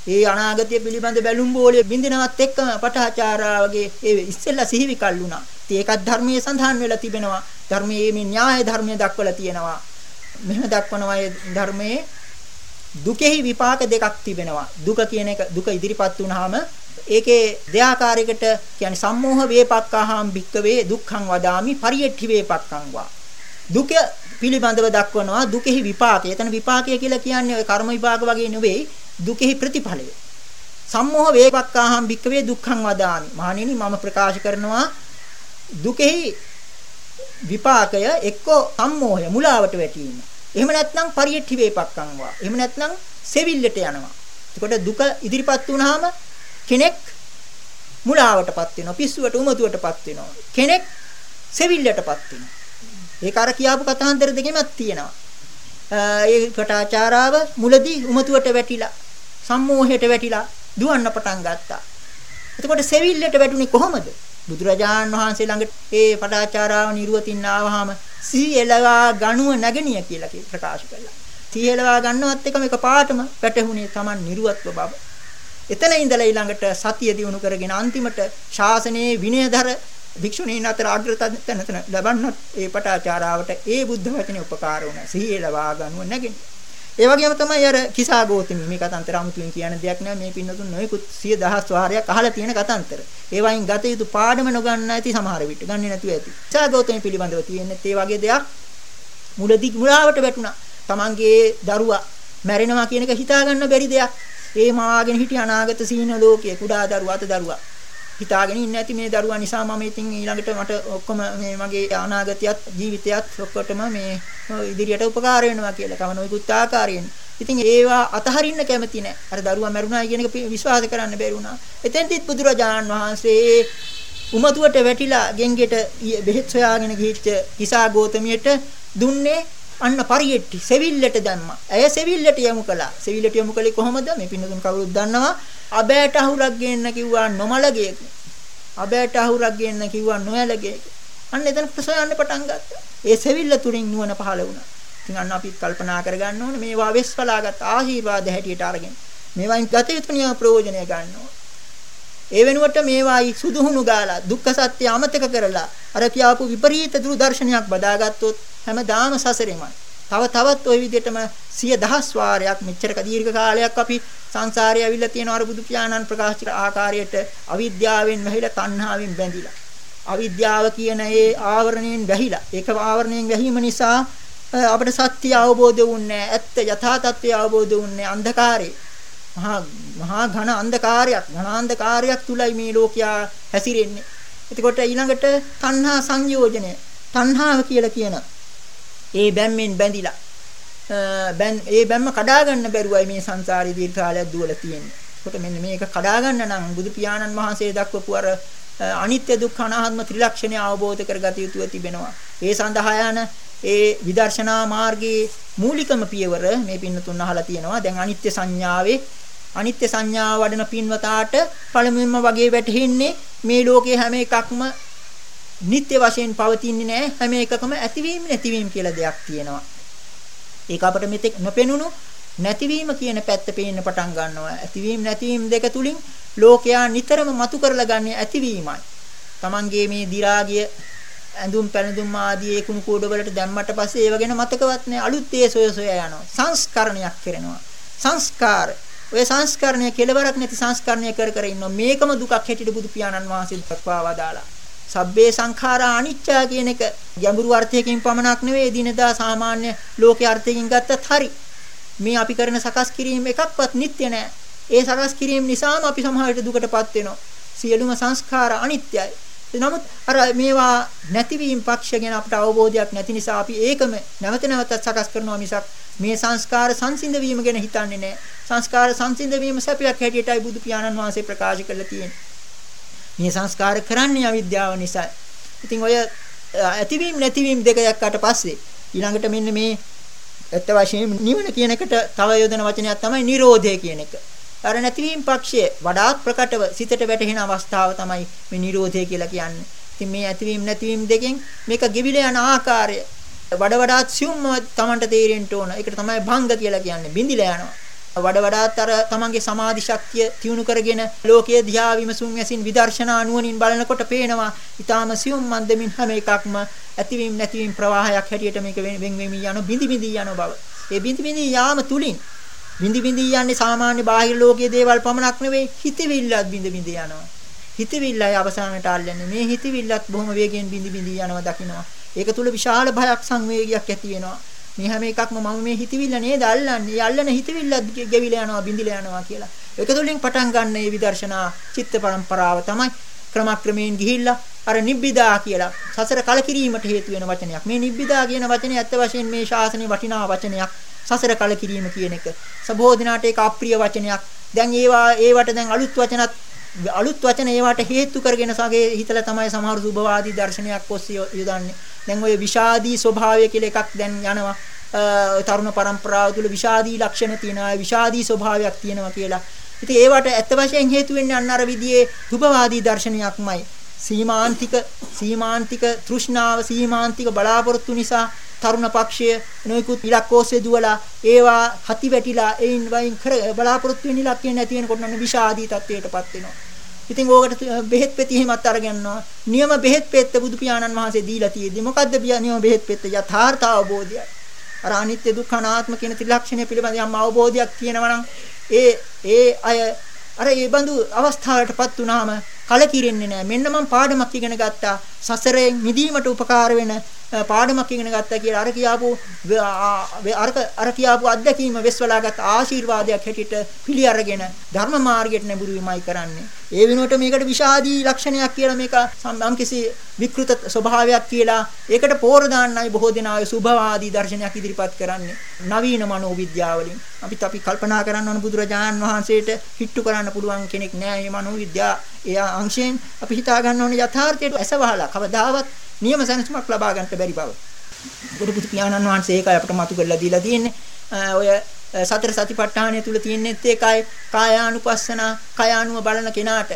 ඒ අනාගතය පිළිබඳ බැලුම් බෝලය බින්දිනවත් එක්කම පටාචාරාවගේ ඒ ඉස්සෙල්ලා සිහිවි කල්ුණා. ඉතින් ඒකත් ධර්මයේ සඳහන් වෙලා තිබෙනවා. ධර්මයේ මේ න්‍යාය ධර්මයේ දක්වලා තියෙනවා. මෙහෙම දක්වනවා ඒ ධර්මයේ දුකෙහි විපාක දෙකක් තිබෙනවා. දුක කියන එක දුක ඉදිරිපත් වුනහම ඒකේ දෙආකාරයකට කියන්නේ සම්මෝහ වේපක්ඛාහම් භික්කවේ දුක්ඛං වදාමි පරියට්ඨි වේපක්ඛං වා. දුක පිළිබඳව දක්වනවා දුකෙහි විපාකය. එතන විපාකය කියලා කියන්නේ ඔය කර්ම විපාක වගේ නෙවෙයි දුකෙහි ප්‍රතිඵලය. සම්මෝහ වේපක්ඛාහම් භික්කවේ දුක්ඛං වදාමි. මහණෙනි මම ප්‍රකාශ කරනවා දුකෙහි විපාකය එක්කෝ සම්මෝහය මුලාවට වැටීම. එහෙම නැත්නම් පරියට්ටි වේපක්ඛං වා. එහෙම නැත්නම් සෙවිල්ලට යනවා. එතකොට දුක ඉදිරිපත් වුනහම කෙනෙක් මුලාවටපත් වෙනවා. පිස්සුවට උමතුවටපත් වෙනවා. කෙනෙක් සෙවිල්ලටපත් වෙනවා. ඒක අර කියාපු කතාන්තර දෙකෙමත් තියෙනවා. ඒ කටාචාරාව මුලදී උමතුවට වැටිලා සම්මෝහයට වැටිලා දුවන්න පටන් ගත්තා. එතකොට සෙවිල්ලට වැටුනේ කොහොමද? බුදුරජාණන් වහන්සේ ළඟට ඒ පටාචාරාව නිරුවතින් ආවහම සීයලවා ගණුව නැගණිය කියලා ප්‍රකාශ කළා. සීයලවා ගන්නවත් එකම එක පාටම වැටහුනේ Taman නිරුවත්ව බව. එතන ඉඳලා ඊළඟට සතිය දිනු කරගෙන අන්තිමට ශාසනයේ විනයදර භික්ෂුණීන් අතර අග්‍රතන ලබන්නත් ඒ පටාචාරාවට ඒ බුද්ධ වචනේ උපකාර වුණා. සීයලවා ගණුව නැගණිය. ඒ වගේම තමයි අර කිසා ගෝතමි මේ කතන්තර අමුතුවෙන් කියන දෙයක් නෑ මේ පින්නතුන් නොයෙකුත් 10000 වාරයක් අහලා තියෙන කතන්තර. ඒ වයින් ගත යුතු පාඩම නොගන්න ඇති සමහර විට ගන්නේ නැතුව ඇති. කිසා ගෝතමි පිළිබඳව තියෙන්නේ ඒ වගේ දෙයක් මුලදී මුලාවට වැටුණා. Tamanගේ දරුවා මැරෙනවා කියන එක හිතා ගන්න බැරි දෙයක්. ඒ මාගෙන හිටි අනාගත සීන ලෝකයේ කුඩා දරුවා අත දරුවා හිතාගෙන ඉන්නේ නැති මේ දරුවා නිසා මම ඉතින් ඊළඟට මට ඔක්කොම මේ මගේ අනාගතයත් ජීවිතයත් ඔක්කොටම මේ ඉදිරියට උපකාර වෙනවා කියලා තව නොයෙකුත් ආකාරයෙන්. ඉතින් ඒවා අතහරින්න කැමති නැහැ. අර දරුවා මැරුණා කියන එක විශ්වාස කරන්න බැරි වුණා. එතෙන්දිත් බුදුරජාණන් වහන්සේ උමතුවට වැටිලා ගෙන්ගෙට බෙහෙත් සොයාගෙන ගිහිච්ච කිසා ගෝතමියට දුන්නේ අන්න පරියෙට්ටි සෙවිල්ලට දැම්මා. ඇය සෙවිල්ලට යමු කළා. සෙවිල්ලට යමු කළේ කොහොමද? මේ පින්නතුන් කවුරුත් දන්නවා. අබෑට අහුරක් ගේන්න කිව්වා නොමලගේ. අබෑට අහුරක් ගේන්න කිව්වා නොයලගේ. අන්න එතන ප්‍රසයන්න පටන් ගත්තා. ඒ සෙවිල්ල තුලින් නුවණ පහළ වුණා. ඉතින් අන්න අපිත් කල්පනා කරගන්න ඕනේ මේවා වෙස්වලාගත් ආශිර්වාද හැටියට අරගෙන මේවායින් ගත යුතු නියම ප්‍රයෝජනය ගන්න ඕනේ. ඒ වෙනුවට මේවායි සුදුහුණු ගාලා දුක්ඛ සත්‍ය අමතක කරලා අර කියාපු විපරීත දුරු දර්ශනයක් බදාගත්තොත් හැමදාම සසරෙමයි. තව තවත් ওই විදිහටම සිය දහස් වාරයක් මෙච්චරක දීර්ඝ කාලයක් අපි සංසාරේ ඇවිල්ලා තියෙන අර බුදු පියාණන් ප්‍රකාශ කර ආකාරයට අවිද්‍යාවෙන් වැහිලා තණ්හාවෙන් බැඳිලා. අවිද්‍යාව කියන ඒ ආවරණයෙන් වැහිලා. ඒක ආවරණයෙන් වැහිම නිසා අපිට සත්‍ය අවබෝධ වුන්නේ ඇත්ත යථා තත්ත්වය අවබෝධ වුන්නේ අන්ධකාරේ. මහා මහා ඝන අන්ධකාරයක් ඝනාන්ධකාරයක් තුලයි මේ ලෝකයා හැසිරෙන්නේ. එතකොට ඊළඟට තණ්හා සංයෝජනය තණ්හාව කියලා කියන ඒ බැම්මෙන් බැඳිලා බැන් ඒ බැම්ම කඩා ගන්න බැරුවයි මේ සංසාරේ දීර්ඝ කාලයක් දුවලා තියෙන්නේ. ඒකට මෙන්න මේක කඩා ගන්න නම් බුදු පියාණන් වහන්සේ දක්වපු අර අනිත්‍ය දුක්ඛ අනාත්ම ත්‍රිලක්ෂණය අවබෝධ කරගත යුතුව තිබෙනවා. ඒ සඳහා යන ඒ විදර්ශනා මාර්ගයේ මූලිකම පියවර මේ පින්නතුන් අහලා තියෙනවා. දැන් අනිත්‍ය සංඥාවේ අනිත්‍ය සංඥාව වඩන පින්වතාට පළමුවෙන්ම වගේ වැටහෙන්නේ මේ ලෝකයේ හැම එකක්ම නිත්‍ය වශයෙන් පවතින්නේ නැහැ හැම එකකම ඇතිවීම නැතිවීම කියලා දෙයක් තියෙනවා. ඒක අපිට මෙතෙක් නොපෙනුණු නැතිවීම කියන පැත්ත පේන්න පටන් ගන්නවා. ඇතිවීම නැතිවීම දෙක තුලින් ලෝකයා නිතරම මතු කරලා ගන්නේ ඇතිවීමයි. Tamange මේ දි รา ගිය ඇඳුම් පැළඳුම් ආදී ඒ කුණු කෝඩ වලට දැම්මට පස්සේ ඒව ගැන මතකවත් නැහැ. අලුත් දේ සොය සොය යනවා. සංස්කරණයක් කරනවා. සංස්කාර ඔය සංස්කරණය කෙලවරක් නැති සංස්කරණය කර කර ඉන්නවා. මේකම දුකක් හැටියට බුදු පියාණන් වහන්සේ දක්වා වදාලා. සබ්බේ සංඛාරා අනිච්චා කියන එක ගැඹුරු අර්ථයකින් පමණක් නෙවෙයි දිනදා සාමාන්‍ය ලෝකයේ අර්ථයකින් ගත්තත් හරි. මේ අපි කරන සකස් කිරීම එකක්වත් නිට්ටය නෑ. ඒ සකස් කිරීම නිසාම අපි සමහර විට දුකටපත් වෙනවා. සියලුම සංස්කාර අනිත්‍යයි. නමුත් අර මේවා නැතිවීම පක්ෂ ගැන අපට අවබෝධයක් නැති නිසා අපි ඒකම නැවත නැවතත් සකස් කරනවා මිසක් මේ සංස්කාර සංසිඳ වීම ගැන හිතන්නේ නැහැ. සංස්කාර සංසිඳ වීම සැපයක් හැටියටයි බුදු පියාණන් වහන්සේ ප්‍රකාශ කරලා තියෙන්නේ. මේ සංස්කාර කරන්නේ අවිද්‍යාව නිසා. ඉතින් ඔය ඇතිවීම නැතිවීම දෙක දැක්කට පස්සේ ඊළඟට මෙන්න මේ ඇත්ත වශයෙන්ම නිවන කියන එකට තව යොදන වචනයක් තමයි නිරෝධය කියන එක. අර නැතිවීම පක්ෂය වඩාත් ප්‍රකටව සිතට වැටහෙන අවස්ථාව තමයි මේ Nirodhe කියලා කියන්නේ. ඉතින් මේ ඇතිවීම නැතිවීම දෙකෙන් මේක ගෙවිලා යන ආකාරය වඩ වඩාත් සියුම්ම Tamanට තේරෙන්න ඕන. ඒකට තමයි භංග කියලා කියන්නේ. බිඳිලා යනවා. වඩ වඩාත් අර තමන්ගේ සමාධි ශක්තිය තියුණු කරගෙන ලෝකයේ දිහා විමසුම් ඇසින් විදර්ශනා නුවණින් බලනකොට පේනවා ඊටාම සියුම් මන්දමින් හැම එකක්ම ඇතිවීම නැතිවීම ප්‍රවාහයක් හැටියට මේක වෙන වෙමි යන බිඳි බිඳි යන බව. ඒ බිඳි බිඳි යාම තුලින් බිඳි බිඳි යන්නේ සාමාන්‍ය බාහිර ලෝකයේ දේවල් පමණක් නෙවෙයි හිතවිල්ලත් බිඳි බිඳි යනවා. හිතවිල්ලයි අවසානට අල්ලන්නේ. මේ හිතවිල්ලත් බොහොම වේගයෙන් බිඳි බිඳි යනවා දකින්නවා. ඒක තුල විශාල භයක් සංවේගයක් ඇති වෙනවා. මේ හැම එකක්ම මම මේ හිතවිල්ල නේද අල්ලන්නේ. අල්ලන හිතවිල්ලත් ගෙවිලා යනවා බිඳිලා යනවා කියලා. ඒක තුලින් පටන් ගන්න මේ විදර්ශනා චිත්ත පරම්පරාව තමයි ක්‍රමක්‍රමයෙන් ගිහිල්ලා අර නිබ්බිදා කියලා සසර කලකිරීමට හේතු වෙන වචනයක්. මේ නිබ්බිදා කියන වචනේ ඇත්ත වශයෙන් මේ ශාසනයේ වටිනා වචනයක්. සසර කලකිරීම කියන එක. සබෝධිනාට ඒක අප්‍රිය වචනයක්. දැන් ඒවා ඒවට දැන් අලුත් වචනත් අලුත් වචන ඒවට හේතු කරගෙන සගේ හිතලා තමයි සමහර සුභවාදී දර්ශනයක් ඔස්සේ යොදන්නේ. දැන් ওই විෂාදී ස්වභාවය කියලා එකක් දැන් යනවා. තරුණ પરම්පරාව තුළ විෂාදී ලක්ෂණ තියෙනවා විෂාදී ස්වභාවයක් තියෙනවා කියලා. ඉතින් ඒවට ඇත්ත වශයෙන් හේතු වෙන්නේ අන්න අර විදිහේ දුබවාදී දර්ශනයක්මයි. සීමාන්තික සීමාන්තික තෘෂ්ණාව සීමාන්තික බලාපොරොත්තු නිසා තරුණ පක්ෂය නොයිකුත් ඉලක්ක ඔස්සේ දුවලා ඒවා හති වැටිලා එයින් වයින් කර බලාපොරොත්තු වෙන ඉලක්කේ නැති වෙනකොට නම් විෂාදී තත්ත්වයටපත් වෙනවා. ඉතින් ඕකට බෙහෙත් පෙති එහෙමත් අරගෙනවා. නියම බෙහෙත් පෙත්ත බුදු පියාණන් වහන්සේ දීලා තියෙද්දි මොකද්ද නියම බෙහෙත් පෙත්ත යථාර්ථ අවබෝධයයි. අර අනිත්‍ය දුක්ඛ අනාත්ම කියන ත්‍රිලක්ෂණය පිළිබඳ යම් අවබෝධයක් තියෙනවා නම් ඒ ඒ අය අර ඒ බඳු අවස්ථාවකටපත් වුනහම කලකිරෙන්නේ නැහැ. මෙන්න මම පාඩමක් ඉගෙන ගත්තා. සසරෙන් මිදීමට උපකාර වෙන පාඩමක් ඉගෙන ගත්තා කියලා අර කියාපු අර අර කියාපු අත්දැකීම වෙස්වලාගත් ආශිර්වාදයක් හැටියට පිළි අරගෙන ධර්ම මාර්ගයට නැඹුරු වීමයි කරන්නේ. ඒ වෙනුවට මේකට විෂාදී ලක්ෂණයක් කියලා මේක සම්ම් කිසි විකෘත ස්වභාවයක් කියලා ඒකට පෝර දාන්නයි බොහෝ දෙනා ඔය සුභවාදී දර්ශනයක් ඉදිරිපත් කරන්නේ. නවීන මනෝවිද්‍යාව වලින්. අපිත් අපි කල්පනා කරන්න ඕන බුදුරජාණන් වහන්සේට හිට්ටු කරන්න පුළුවන් කෙනෙක් නෑ මේ මනෝවිද්‍යාව. එයා අංශයෙන් අපි හිතා ගන්න ඕනේ යථාර්ථයට ඇසවහලා කවදාවත් නියම සැනසීමක් ලබා ගන්නට බැරි බව. බුදු බුදු පියාණන් වහන්සේ ඒකයි අපට මතු කරලා දීලා තියෙන්නේ. ඔය සතර සතිපට්ඨානය තුල තියෙනෙත් ඒකයි කායානුපස්සන කයානුව බලන කෙනාට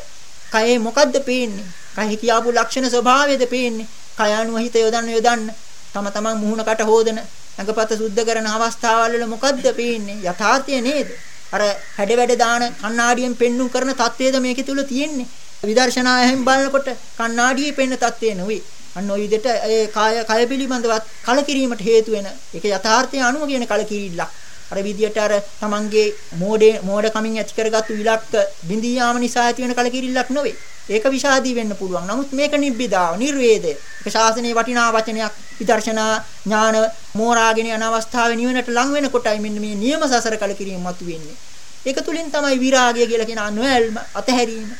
කයේ මොකද්ද පේන්නේ? කයෙහි කියාපු ලක්ෂණ ස්වභාවයද පේන්නේ? කයානුව හිත යොදන්න යොදන්න තම තමන් මුහුණකට හොදන ළඟපත සුද්ධ කරන අවස්ථාවල් වල මොකද්ද පේන්නේ? යථාර්ථය නේද? අර හැඩ වැඩ දාන කණ්ණාඩියෙන් පෙන්눔 කරන தത്വයද මේකේ තුල තියෙන්නේ. විදර්ශනායෙන් බලනකොට කණ්ණාඩියේ පෙන්න தത്വය නෙවෙයි. අන්න ওই විදිහට ඒ කාය කය පිළිබඳවත් කලකිරීමට හේතු වෙන ඒක යථාර්ථය අනුව කියන කලකිරීල්ලක්. අර විදිහට අර තමන්ගේ මෝඩේ මෝඩ කමින් ඇති කරගත්තු ඉලක්ක බිඳී යාම නිසා ඇති වෙන කලකිරීල්ලක් නෙවෙයි. ඒක විෂාදී වෙන්න පුළුවන්. නමුත් මේක නිබ්බිදාව, නිර්වේදය. ඒක ශාසනයේ වටිනා වචනයක්. විදර්ශනා ඥාන මෝරාගෙන යන අවස්ථාවේ නිවනට ලං වෙනකොටයි මෙන්න මේ නියම සසර කලකිරීම මතුවෙන්නේ. ඒක තුලින් තමයි විරාගය කියලා කියන නොඇල්ම අතහැරීම.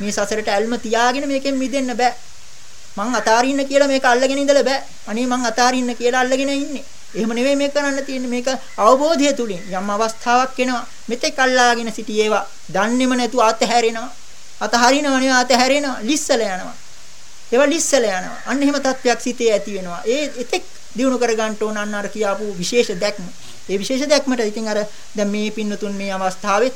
මේ සසරට ඇල්ම තියාගෙන මේකෙන් මිදෙන්න බෑ. මං අතාරින්න කියලා මේක අල්ලගෙන ඉඳලා බෑ. අනේ මං අතාරින්න කියලා අල්ලගෙන ඉන්නේ. එහෙම නෙවෙයි මේක කරන්න තියෙන්නේ. මේක අවබෝධය තුලින් යම් අවස්ථාවක් එනවා. මෙතෙක් අල්ලාගෙන සිටියේවා දන්නේම නැතුව අතහැරෙනවා. අතහරිනව නෙවෙයි අතහැරෙනවා. ලිස්සල යනවා. ඒවා ලිස්සල යනවා. අන්න එහෙම තත්වයක් සිතේ ඇති වෙනවා. ඒ එතෙක් දිනු කර ගන්න ඕන අන්න අර කියාපු විශේෂ දැක්ම. ඒ විශේෂ දැක්මට ඉතින් අර දැන් මේ පින්නතුන් මේ අවස්ථාවෙත්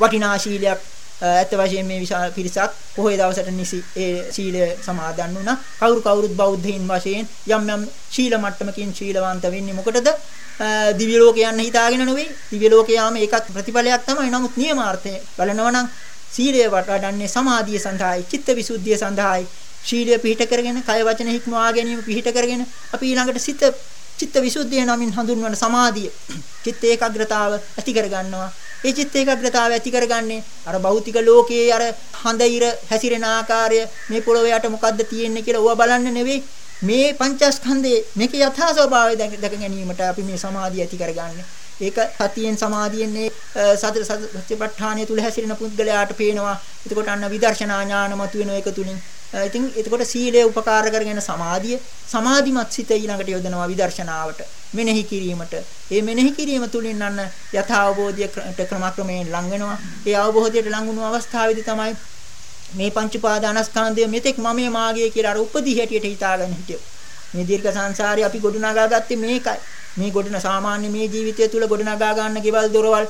වටිනා ශීලයක් ඇත්ත වශයෙන් මේ විශාල පිරිසක් පොහොය දවසට නිසි ඒ සීලය සමාදන් වුණා. කවුරු කවුරුත් බෞද්ධයින් වශයෙන් යම් යම් ශීල මට්ටමකින් ශීලවන්ත වෙන්නේ මොකටද? දිව්‍ය ලෝකේ යන්න හිතාගෙන නෙවෙයි. දිව්‍ය ලෝකේ යාම ඒකත් ප්‍රතිඵලයක් තමයි. නමුත් නියමාර්ථය බලනවා නම් සීලය වඩන්නේ සමාධිය සඳහායි, චිත්ත විසුද්ධිය සඳහායි. ශීලය පිහිට කරගෙන, කය වචන හික්මවා ගැනීම පිහිට කරගෙන අපි ඊළඟට සිත චිත්ත විසුද්ධිය නමින් හඳුන්වන සමාධිය, චිත්ත ඒකාග්‍රතාව ඇති කර ගන්නවා. ඒ චිත්ත ඒකාග්‍රතාවය ඇති කරගන්නේ අර භෞතික ලෝකයේ අර හඳ ඉර හැසිරෙන ආකාරය මේ පොළොවේ යට මොකද්ද තියෙන්නේ කියලා ඕවා බලන්න නෙවෙයි මේ පංචස්කන්ධයේ මේක යථා ස්වභාවය දැක ගැනීමට අපි මේ සමාධිය ඇති කරගන්නේ ඒක සතියෙන් සමාධියෙන් මේ සතර සතිපට්ඨානය තුල හැසිරෙන පුද්ගලයාට පේනවා එතකොට අන්න විදර්ශනා ඥාන මතුවෙන එක තුලින් ඉතින් එතකොට සීලය උපකාර කරගෙන සමාධිය සමාධිමත් සිත ඊළඟට යොදනවා විදර්ශනාවට මෙනෙහි කිරීමට. ඒ මෙනෙහි කිරීම තුලින් අන්න යථා අවබෝධයට ක්‍රමක්‍රමයෙන් ලං වෙනවා. ඒ අවබෝධයට ලං වුණු අවස්ථාවේදී තමයි මේ පංච පාදානස්කන්ධය මෙතෙක් මමයේ මාගේ කියලා අර උපදී හැටියට හිතාගෙන හිටියෝ. මේ දීර්ඝ සංසාරේ අපි ගොඩනගා ගත්තේ මේකයි. මේ ගොඩන සාමාන්‍ය මේ ජීවිතය තුල ගොඩනගා ගන්න ගෙවල් දොරවල්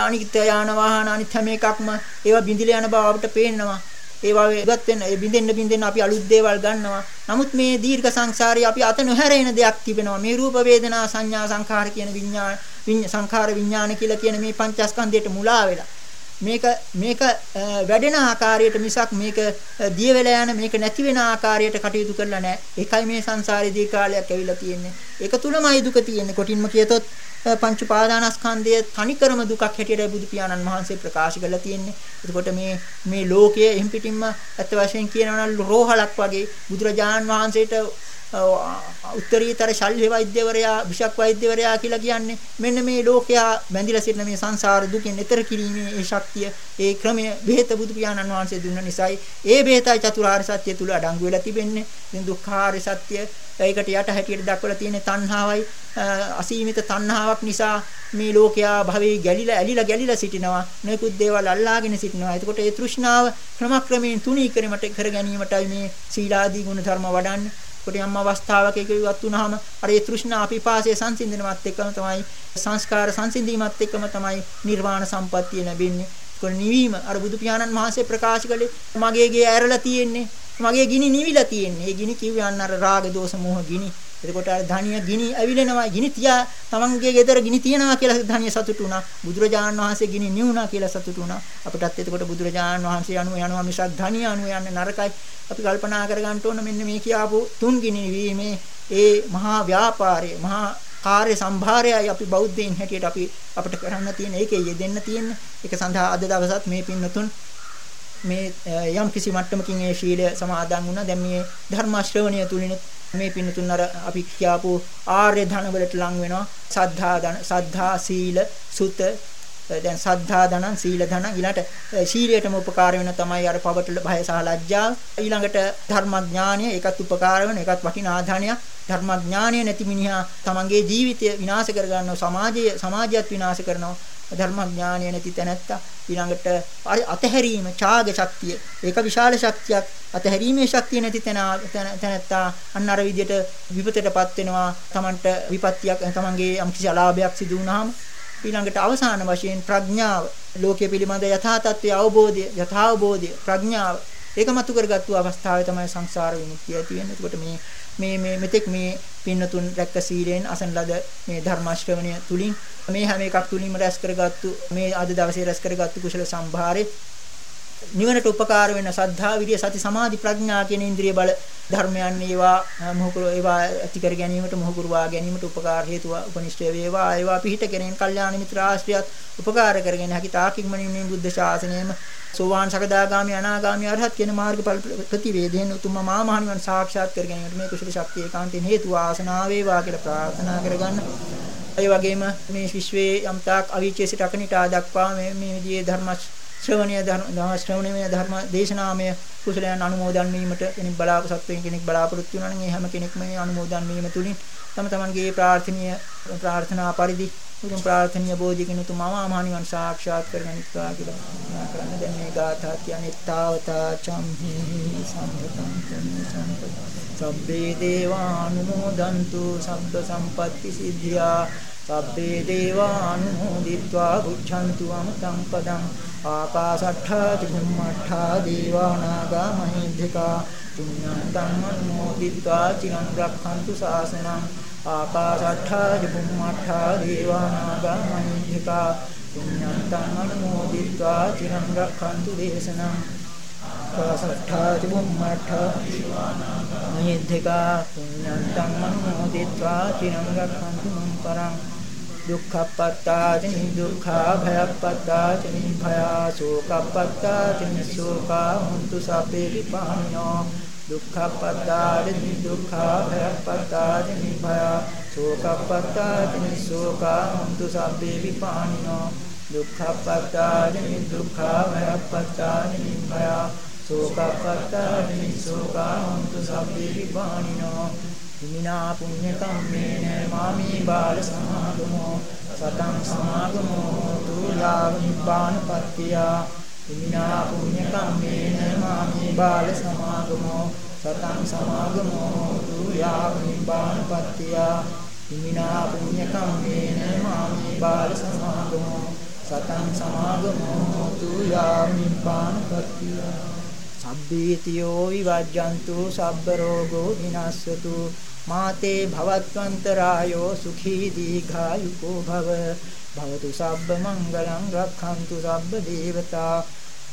අනිත්‍ය යාන වාහන අනිත් හැම එකක්ම ඒවා බිඳිලා යන බව අපිට පේනවා. ඒවා ඉවත් වෙන බින්දෙන්න බින්දෙන්න අපි අලුත් දේවල් ගන්නවා. නමුත් මේ දීර්ඝ සංසාරේ අපි අත නොහැරෙන දෙයක් තිබෙනවා. මේ රූප වේදනා සංඥා සංඛාර කියන විඥාන සංඛාර විඥාන කියලා කියන මේ පංචස්කන්ධයට මුලා වෙලා මේක මේක වැඩෙන ආකාරයට මිසක් මේක දිය වෙලා යන මේක නැති වෙන ආකාරයට කටයුතු කරලා නැහැ. ඒකයි මේ සංසාරේදී කාලයක් ඇවිල්ලා තියෙන්නේ. ඒක තුලමයි දුක තියෙන්නේ. කොටින්ම කියතොත් පංච උපාදානස්කන්ධය තනිකරම දුකක් හැටියට බුදු පියාණන් වහන්සේ ප්‍රකාශ කරලා තියෙන්නේ. එතකොට මේ මේ ලෝකය එම් පිටින්ම ඇත්ත වශයෙන් කියනවා නම් රෝහලක් වගේ බුදුරජාණන් වහන්සේට උත්තරීතර ශල්්‍ය වෛද්‍යවරයා විෂක් වෛද්‍යවරයා කියලා කියන්නේ මෙන්න මේ ලෝකයා බැඳිලා සිටින මේ සංසාර දුකෙන් එතර කිරීමේ ඒ ශක්තිය ඒ ක්‍රමය බෙහෙත බුදු පියාණන් වහන්සේ දුන්න නිසායි ඒ බෙහෙතයි චතුරාර්ය සත්‍ය තුල අඩංගු වෙලා තිබෙන්නේ ඉතින් දුක්ඛාරය සත්‍ය ඒකට යට හැටියට දක්වලා තියෙන තණ්හාවයි අසීමිත තණ්හාවක් නිසා මේ ලෝකයා භවයේ ගැලිලා ඇලිලා ගැලිලා සිටිනවා නොයෙකුත් දේවල් අල්ලාගෙන සිටිනවා එතකොට ඒ තෘෂ්ණාව ක්‍රමක්‍රමයෙන් තුනී කිරීමට කර ගැනීමටයි මේ සීලාදී ගුණ ධර්ම වඩන්නේ කොට යම් අවස්ථාවක ඒක ඉවත් වුනහම අර ඒ තෘෂ්ණා පිපාසය සංසිඳනවත් එක්කම තමයි සංස්කාර සංසිඳීමත් එක්කම තමයි නිර්වාණ සම්පත්තිය ලැබෙන්නේ. ඒක නිවීම අර බුදු පියාණන් වහන්සේ ප්‍රකාශ කළේ මගේ ගේ ඇරලා තියෙන්නේ. මගේ ගිනි නිවිලා තියෙන්නේ. ඒ ගිනි කිව්වේ අන්න අර රාග දෝෂ මෝහ ගිනි. එතකොට අර ධානිය ගිනි ඇවිලෙනවා. ගිනි තියා තමන්ගේ ගෙදර ගිනි තියනවා කියලා ධානිය සතුටු වුණා. බුදුරජාණන් වහන්සේ ගිනි නිවුණා කියලා සතුටු වුණා. අපටත් එතකොට බුදුරජාණන් වහන්සේ අනුව යනවා මිසක් ධානිය අනුව යන්නේ නරකයි. අපි කල්පනා කරගන්න ඕන මෙන්න මේ කියාපු තුන් ගිනි වීමේ ඒ මහා ව්‍යාපාරයේ මහා කාර්ය සම්භාරයයි අපි බෞද්ධයින් හැටියට අපි අපිට කරන්න තියෙන ඒකේ යෙදෙන්න තියෙන. ඒක සඳහා අද දවසත් මේ පින්නතුන් මේ යම් කිසි මට්ටමකින් ඒ ශීලය සමාදන් වුණා. දැන් මේ ධර්ම ශ්‍රවණය තුලින් මේ පින්නතුන් අර අපි කියාපු ආර්ය ධන වලට ලං වෙනවා. සද්ධා ධන සද්ධා සීල සුත දැන් සද්ධා ධනං සීල ධනං ඊළඟට ශීලයටම උපකාර වෙන තමයි අර පවට භය සහ ලැජ්ජා. ඊළඟට ධර්මඥානය ඒකත් උපකාර වෙන ඒකත් වටිනා ධනයක් ධර්මඥානය නැති මිනිහා තමන්ගේ ජීවිතය විනාශ කර ගන්නවා සමාජය සමාජයත් විනාශ කරනවා. ධර්මඥානය නැති තැනැත්තා ඊළඟට අතහැරීම ඡාග ශක්තිය. ඒක විශාල ශක්තියක්. අතහැරීමේ ශක්තිය නැති තැනැත්තා අන්න අර විදිහට විපතටපත් වෙනවා. Tamanට විපත්තියක් Tamanගේ යම්කිසි අලාභයක් සිදු වුනහම ඊළඟට අවසාන වශයෙන් ප්‍රඥාව. ලෝකයේ පිළිබඳ යථා තත්ත්වයේ අවබෝධය යථා අවබෝධය ප්‍රඥාව. ඒක මතු කරගත්තු අවස්ථාවේ තමයි සංසාර විමුක්තිය ඇති වෙන්නේ. එතකොට මේ මේ මේ මෙතෙක් මේ පින්නතුන් රැක්ක සීලෙන් අසන ලද මේ ධර්ම ශ්‍රවණය තුලින් මේ හැම එකක් තුලින්ම රැස් කරගත්තු මේ අද දවසේ රැස් කරගත්තු කුසල සම්භාරේ නිවනට උපකාර වෙන සද්ධා විරිය සති සමාධි ප්‍රඥා කියන ඉන්ද්‍රිය බල ධර්මයන් ඒවා මොහුකුර ඒවා ඇති කර ගැනීමට මොහුකුරවා ගැනීමට උපකාර හේතුව උපනිෂ්ඨ වේවා. ඒවා පිහිට කෙරෙන් කල්යාණ මිත්‍ර ආශ්‍රයත් උපකාර කරගෙන හැකි තාකින්ම මේ බුද්ධ ශාසනයම සෝවාන් සකදාගාමි අනාගාමි අරහත් කියන මාර්ගඵල ප්‍රතිවේදයෙන් උතුම් මා මහණිවන් සාක්ෂාත් කර ගැනීමට මේ කුසල ශක්තිය ඒකාන්තයෙන් හේතු වාසනාව වේවා කියලා ප්‍රාර්ථනා කරගන්න. ඒ වගේම මේ විශ්වයේ යම්තාක් අවීචයේ සිට අකනිටා දක්වා මේ මේ විදිහේ ධර්ම ශ්‍රවණීය ධර්ම ශ්‍රවණීය ධර්ම දේශනාමය කුසලයන් අනුමෝදන් වීමට කෙනෙක් බලාපොරොත්තු කෙනෙක් බලාපොරොත්තු වෙනවා නම් ඒ හැම කෙනෙක්ම මේ අනුමෝදන් වීම තුලින් තම තමන්ගේ ප්‍රාර්ථනීය ප්‍රාර්ථනා පරිදි උතුම් ප්‍රාර්ථනීය බෝධිකින් උතුම් අමා නිවන් සාක්ෂාත් කරගනිත්වා කියලා ප්‍රාර්ථනා කරන්න. දැන් මේ ගාථා කියන්නේ තාවතා චම්හි සම්පතං සම්පත. සබ්බේ දේවානුමෝදන්තු සබ්බ සම්පatti සිද්ධියා. සබ්බේ දේවානුමෝදිත්වා බුද්ධන්තු අමතං පදං. ආකාශට්ඨා චුම්මට්ඨා දේවානාගා මහින්దికා පුඤ්ඤන්තං අනුමෝදිත්වා චිරං රක්ඛන්තු ශාසනං ආකාශට්ඨා චුම්මට්ඨා දේවානාගා මහිද්దికා පුඤ්ඤන්තං අනුමෝදිत्वा චිරං රක්ඛන්තු දේශනං ආකාශට්ඨා චුම්මට්ඨා දේවානාගා මහිද්దికා පුඤ්ඤන්තං අනුමෝදිत्वा චිරං රක්ඛන්තු මං පරං දුක්ඛපත්තා චනි දුක්ඛා භයප්පත්තා චනි භයා ශෝකපත්තා චනි ශෝකා හුන්තු සපේ විපාඤ්ඤෝ දුක්ඛපත්තාචිනි දුක්ඛා භයපත්තාචිනි භයා ශෝකපත්තාචිනි ශෝකා හුන්තු සබ්බේ විපාණෝ දුක්ඛපත්තාචිනි දුක්ඛා භයපත්තාචිනි භයා ශෝකපත්තාචිනි ශෝකා හුන්තු සබ්බේ විපාණෝ හිමිනා පුඤ්ඤ කම්මේන මාමි බාල සමාගමෝ සතං සමාගමෝ තුලාව නිබ්බාන පත්තිය හිමිනා පුඤ්ඤ කම්මේන මාමි බාල සමාගමෝ සතං සමාගමෝ තුලාව නිබ්බාන පත්තිය හිමිනා පුඤ්ඤ කම්මේන මාමි බාල සමාගමෝ සතං සමාගමෝතු යාමිපානපත්තිය සබ්බීතියෝ විවජ්ජන්තු සබ්බ රෝගෝ විනස්සතු මාතේ භවත්වන්තරායෝ සුඛී දීඝායුකෝ භව. භවතු සබ්බ මංගලං රක්ඛන්තු සබ්බ දේවතා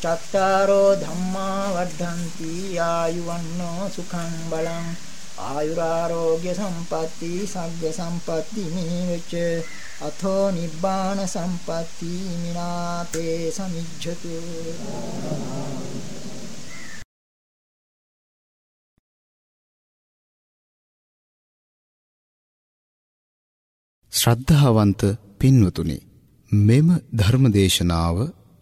චත්තාරෝ ධම්මා වඩ්ඩಂತಿ ආයුවන්නෝ සුඛං බලං ආයුරාෝග්‍ය සම්පatti සග්ග සම්පatti නීවච අතෝ නිබ්බාන සම්පatti මිනාතේ සමිජ්ජතු. ශ්‍රද්ධාවන්ත පින්වතුනි මෙම ධර්මදේශනාව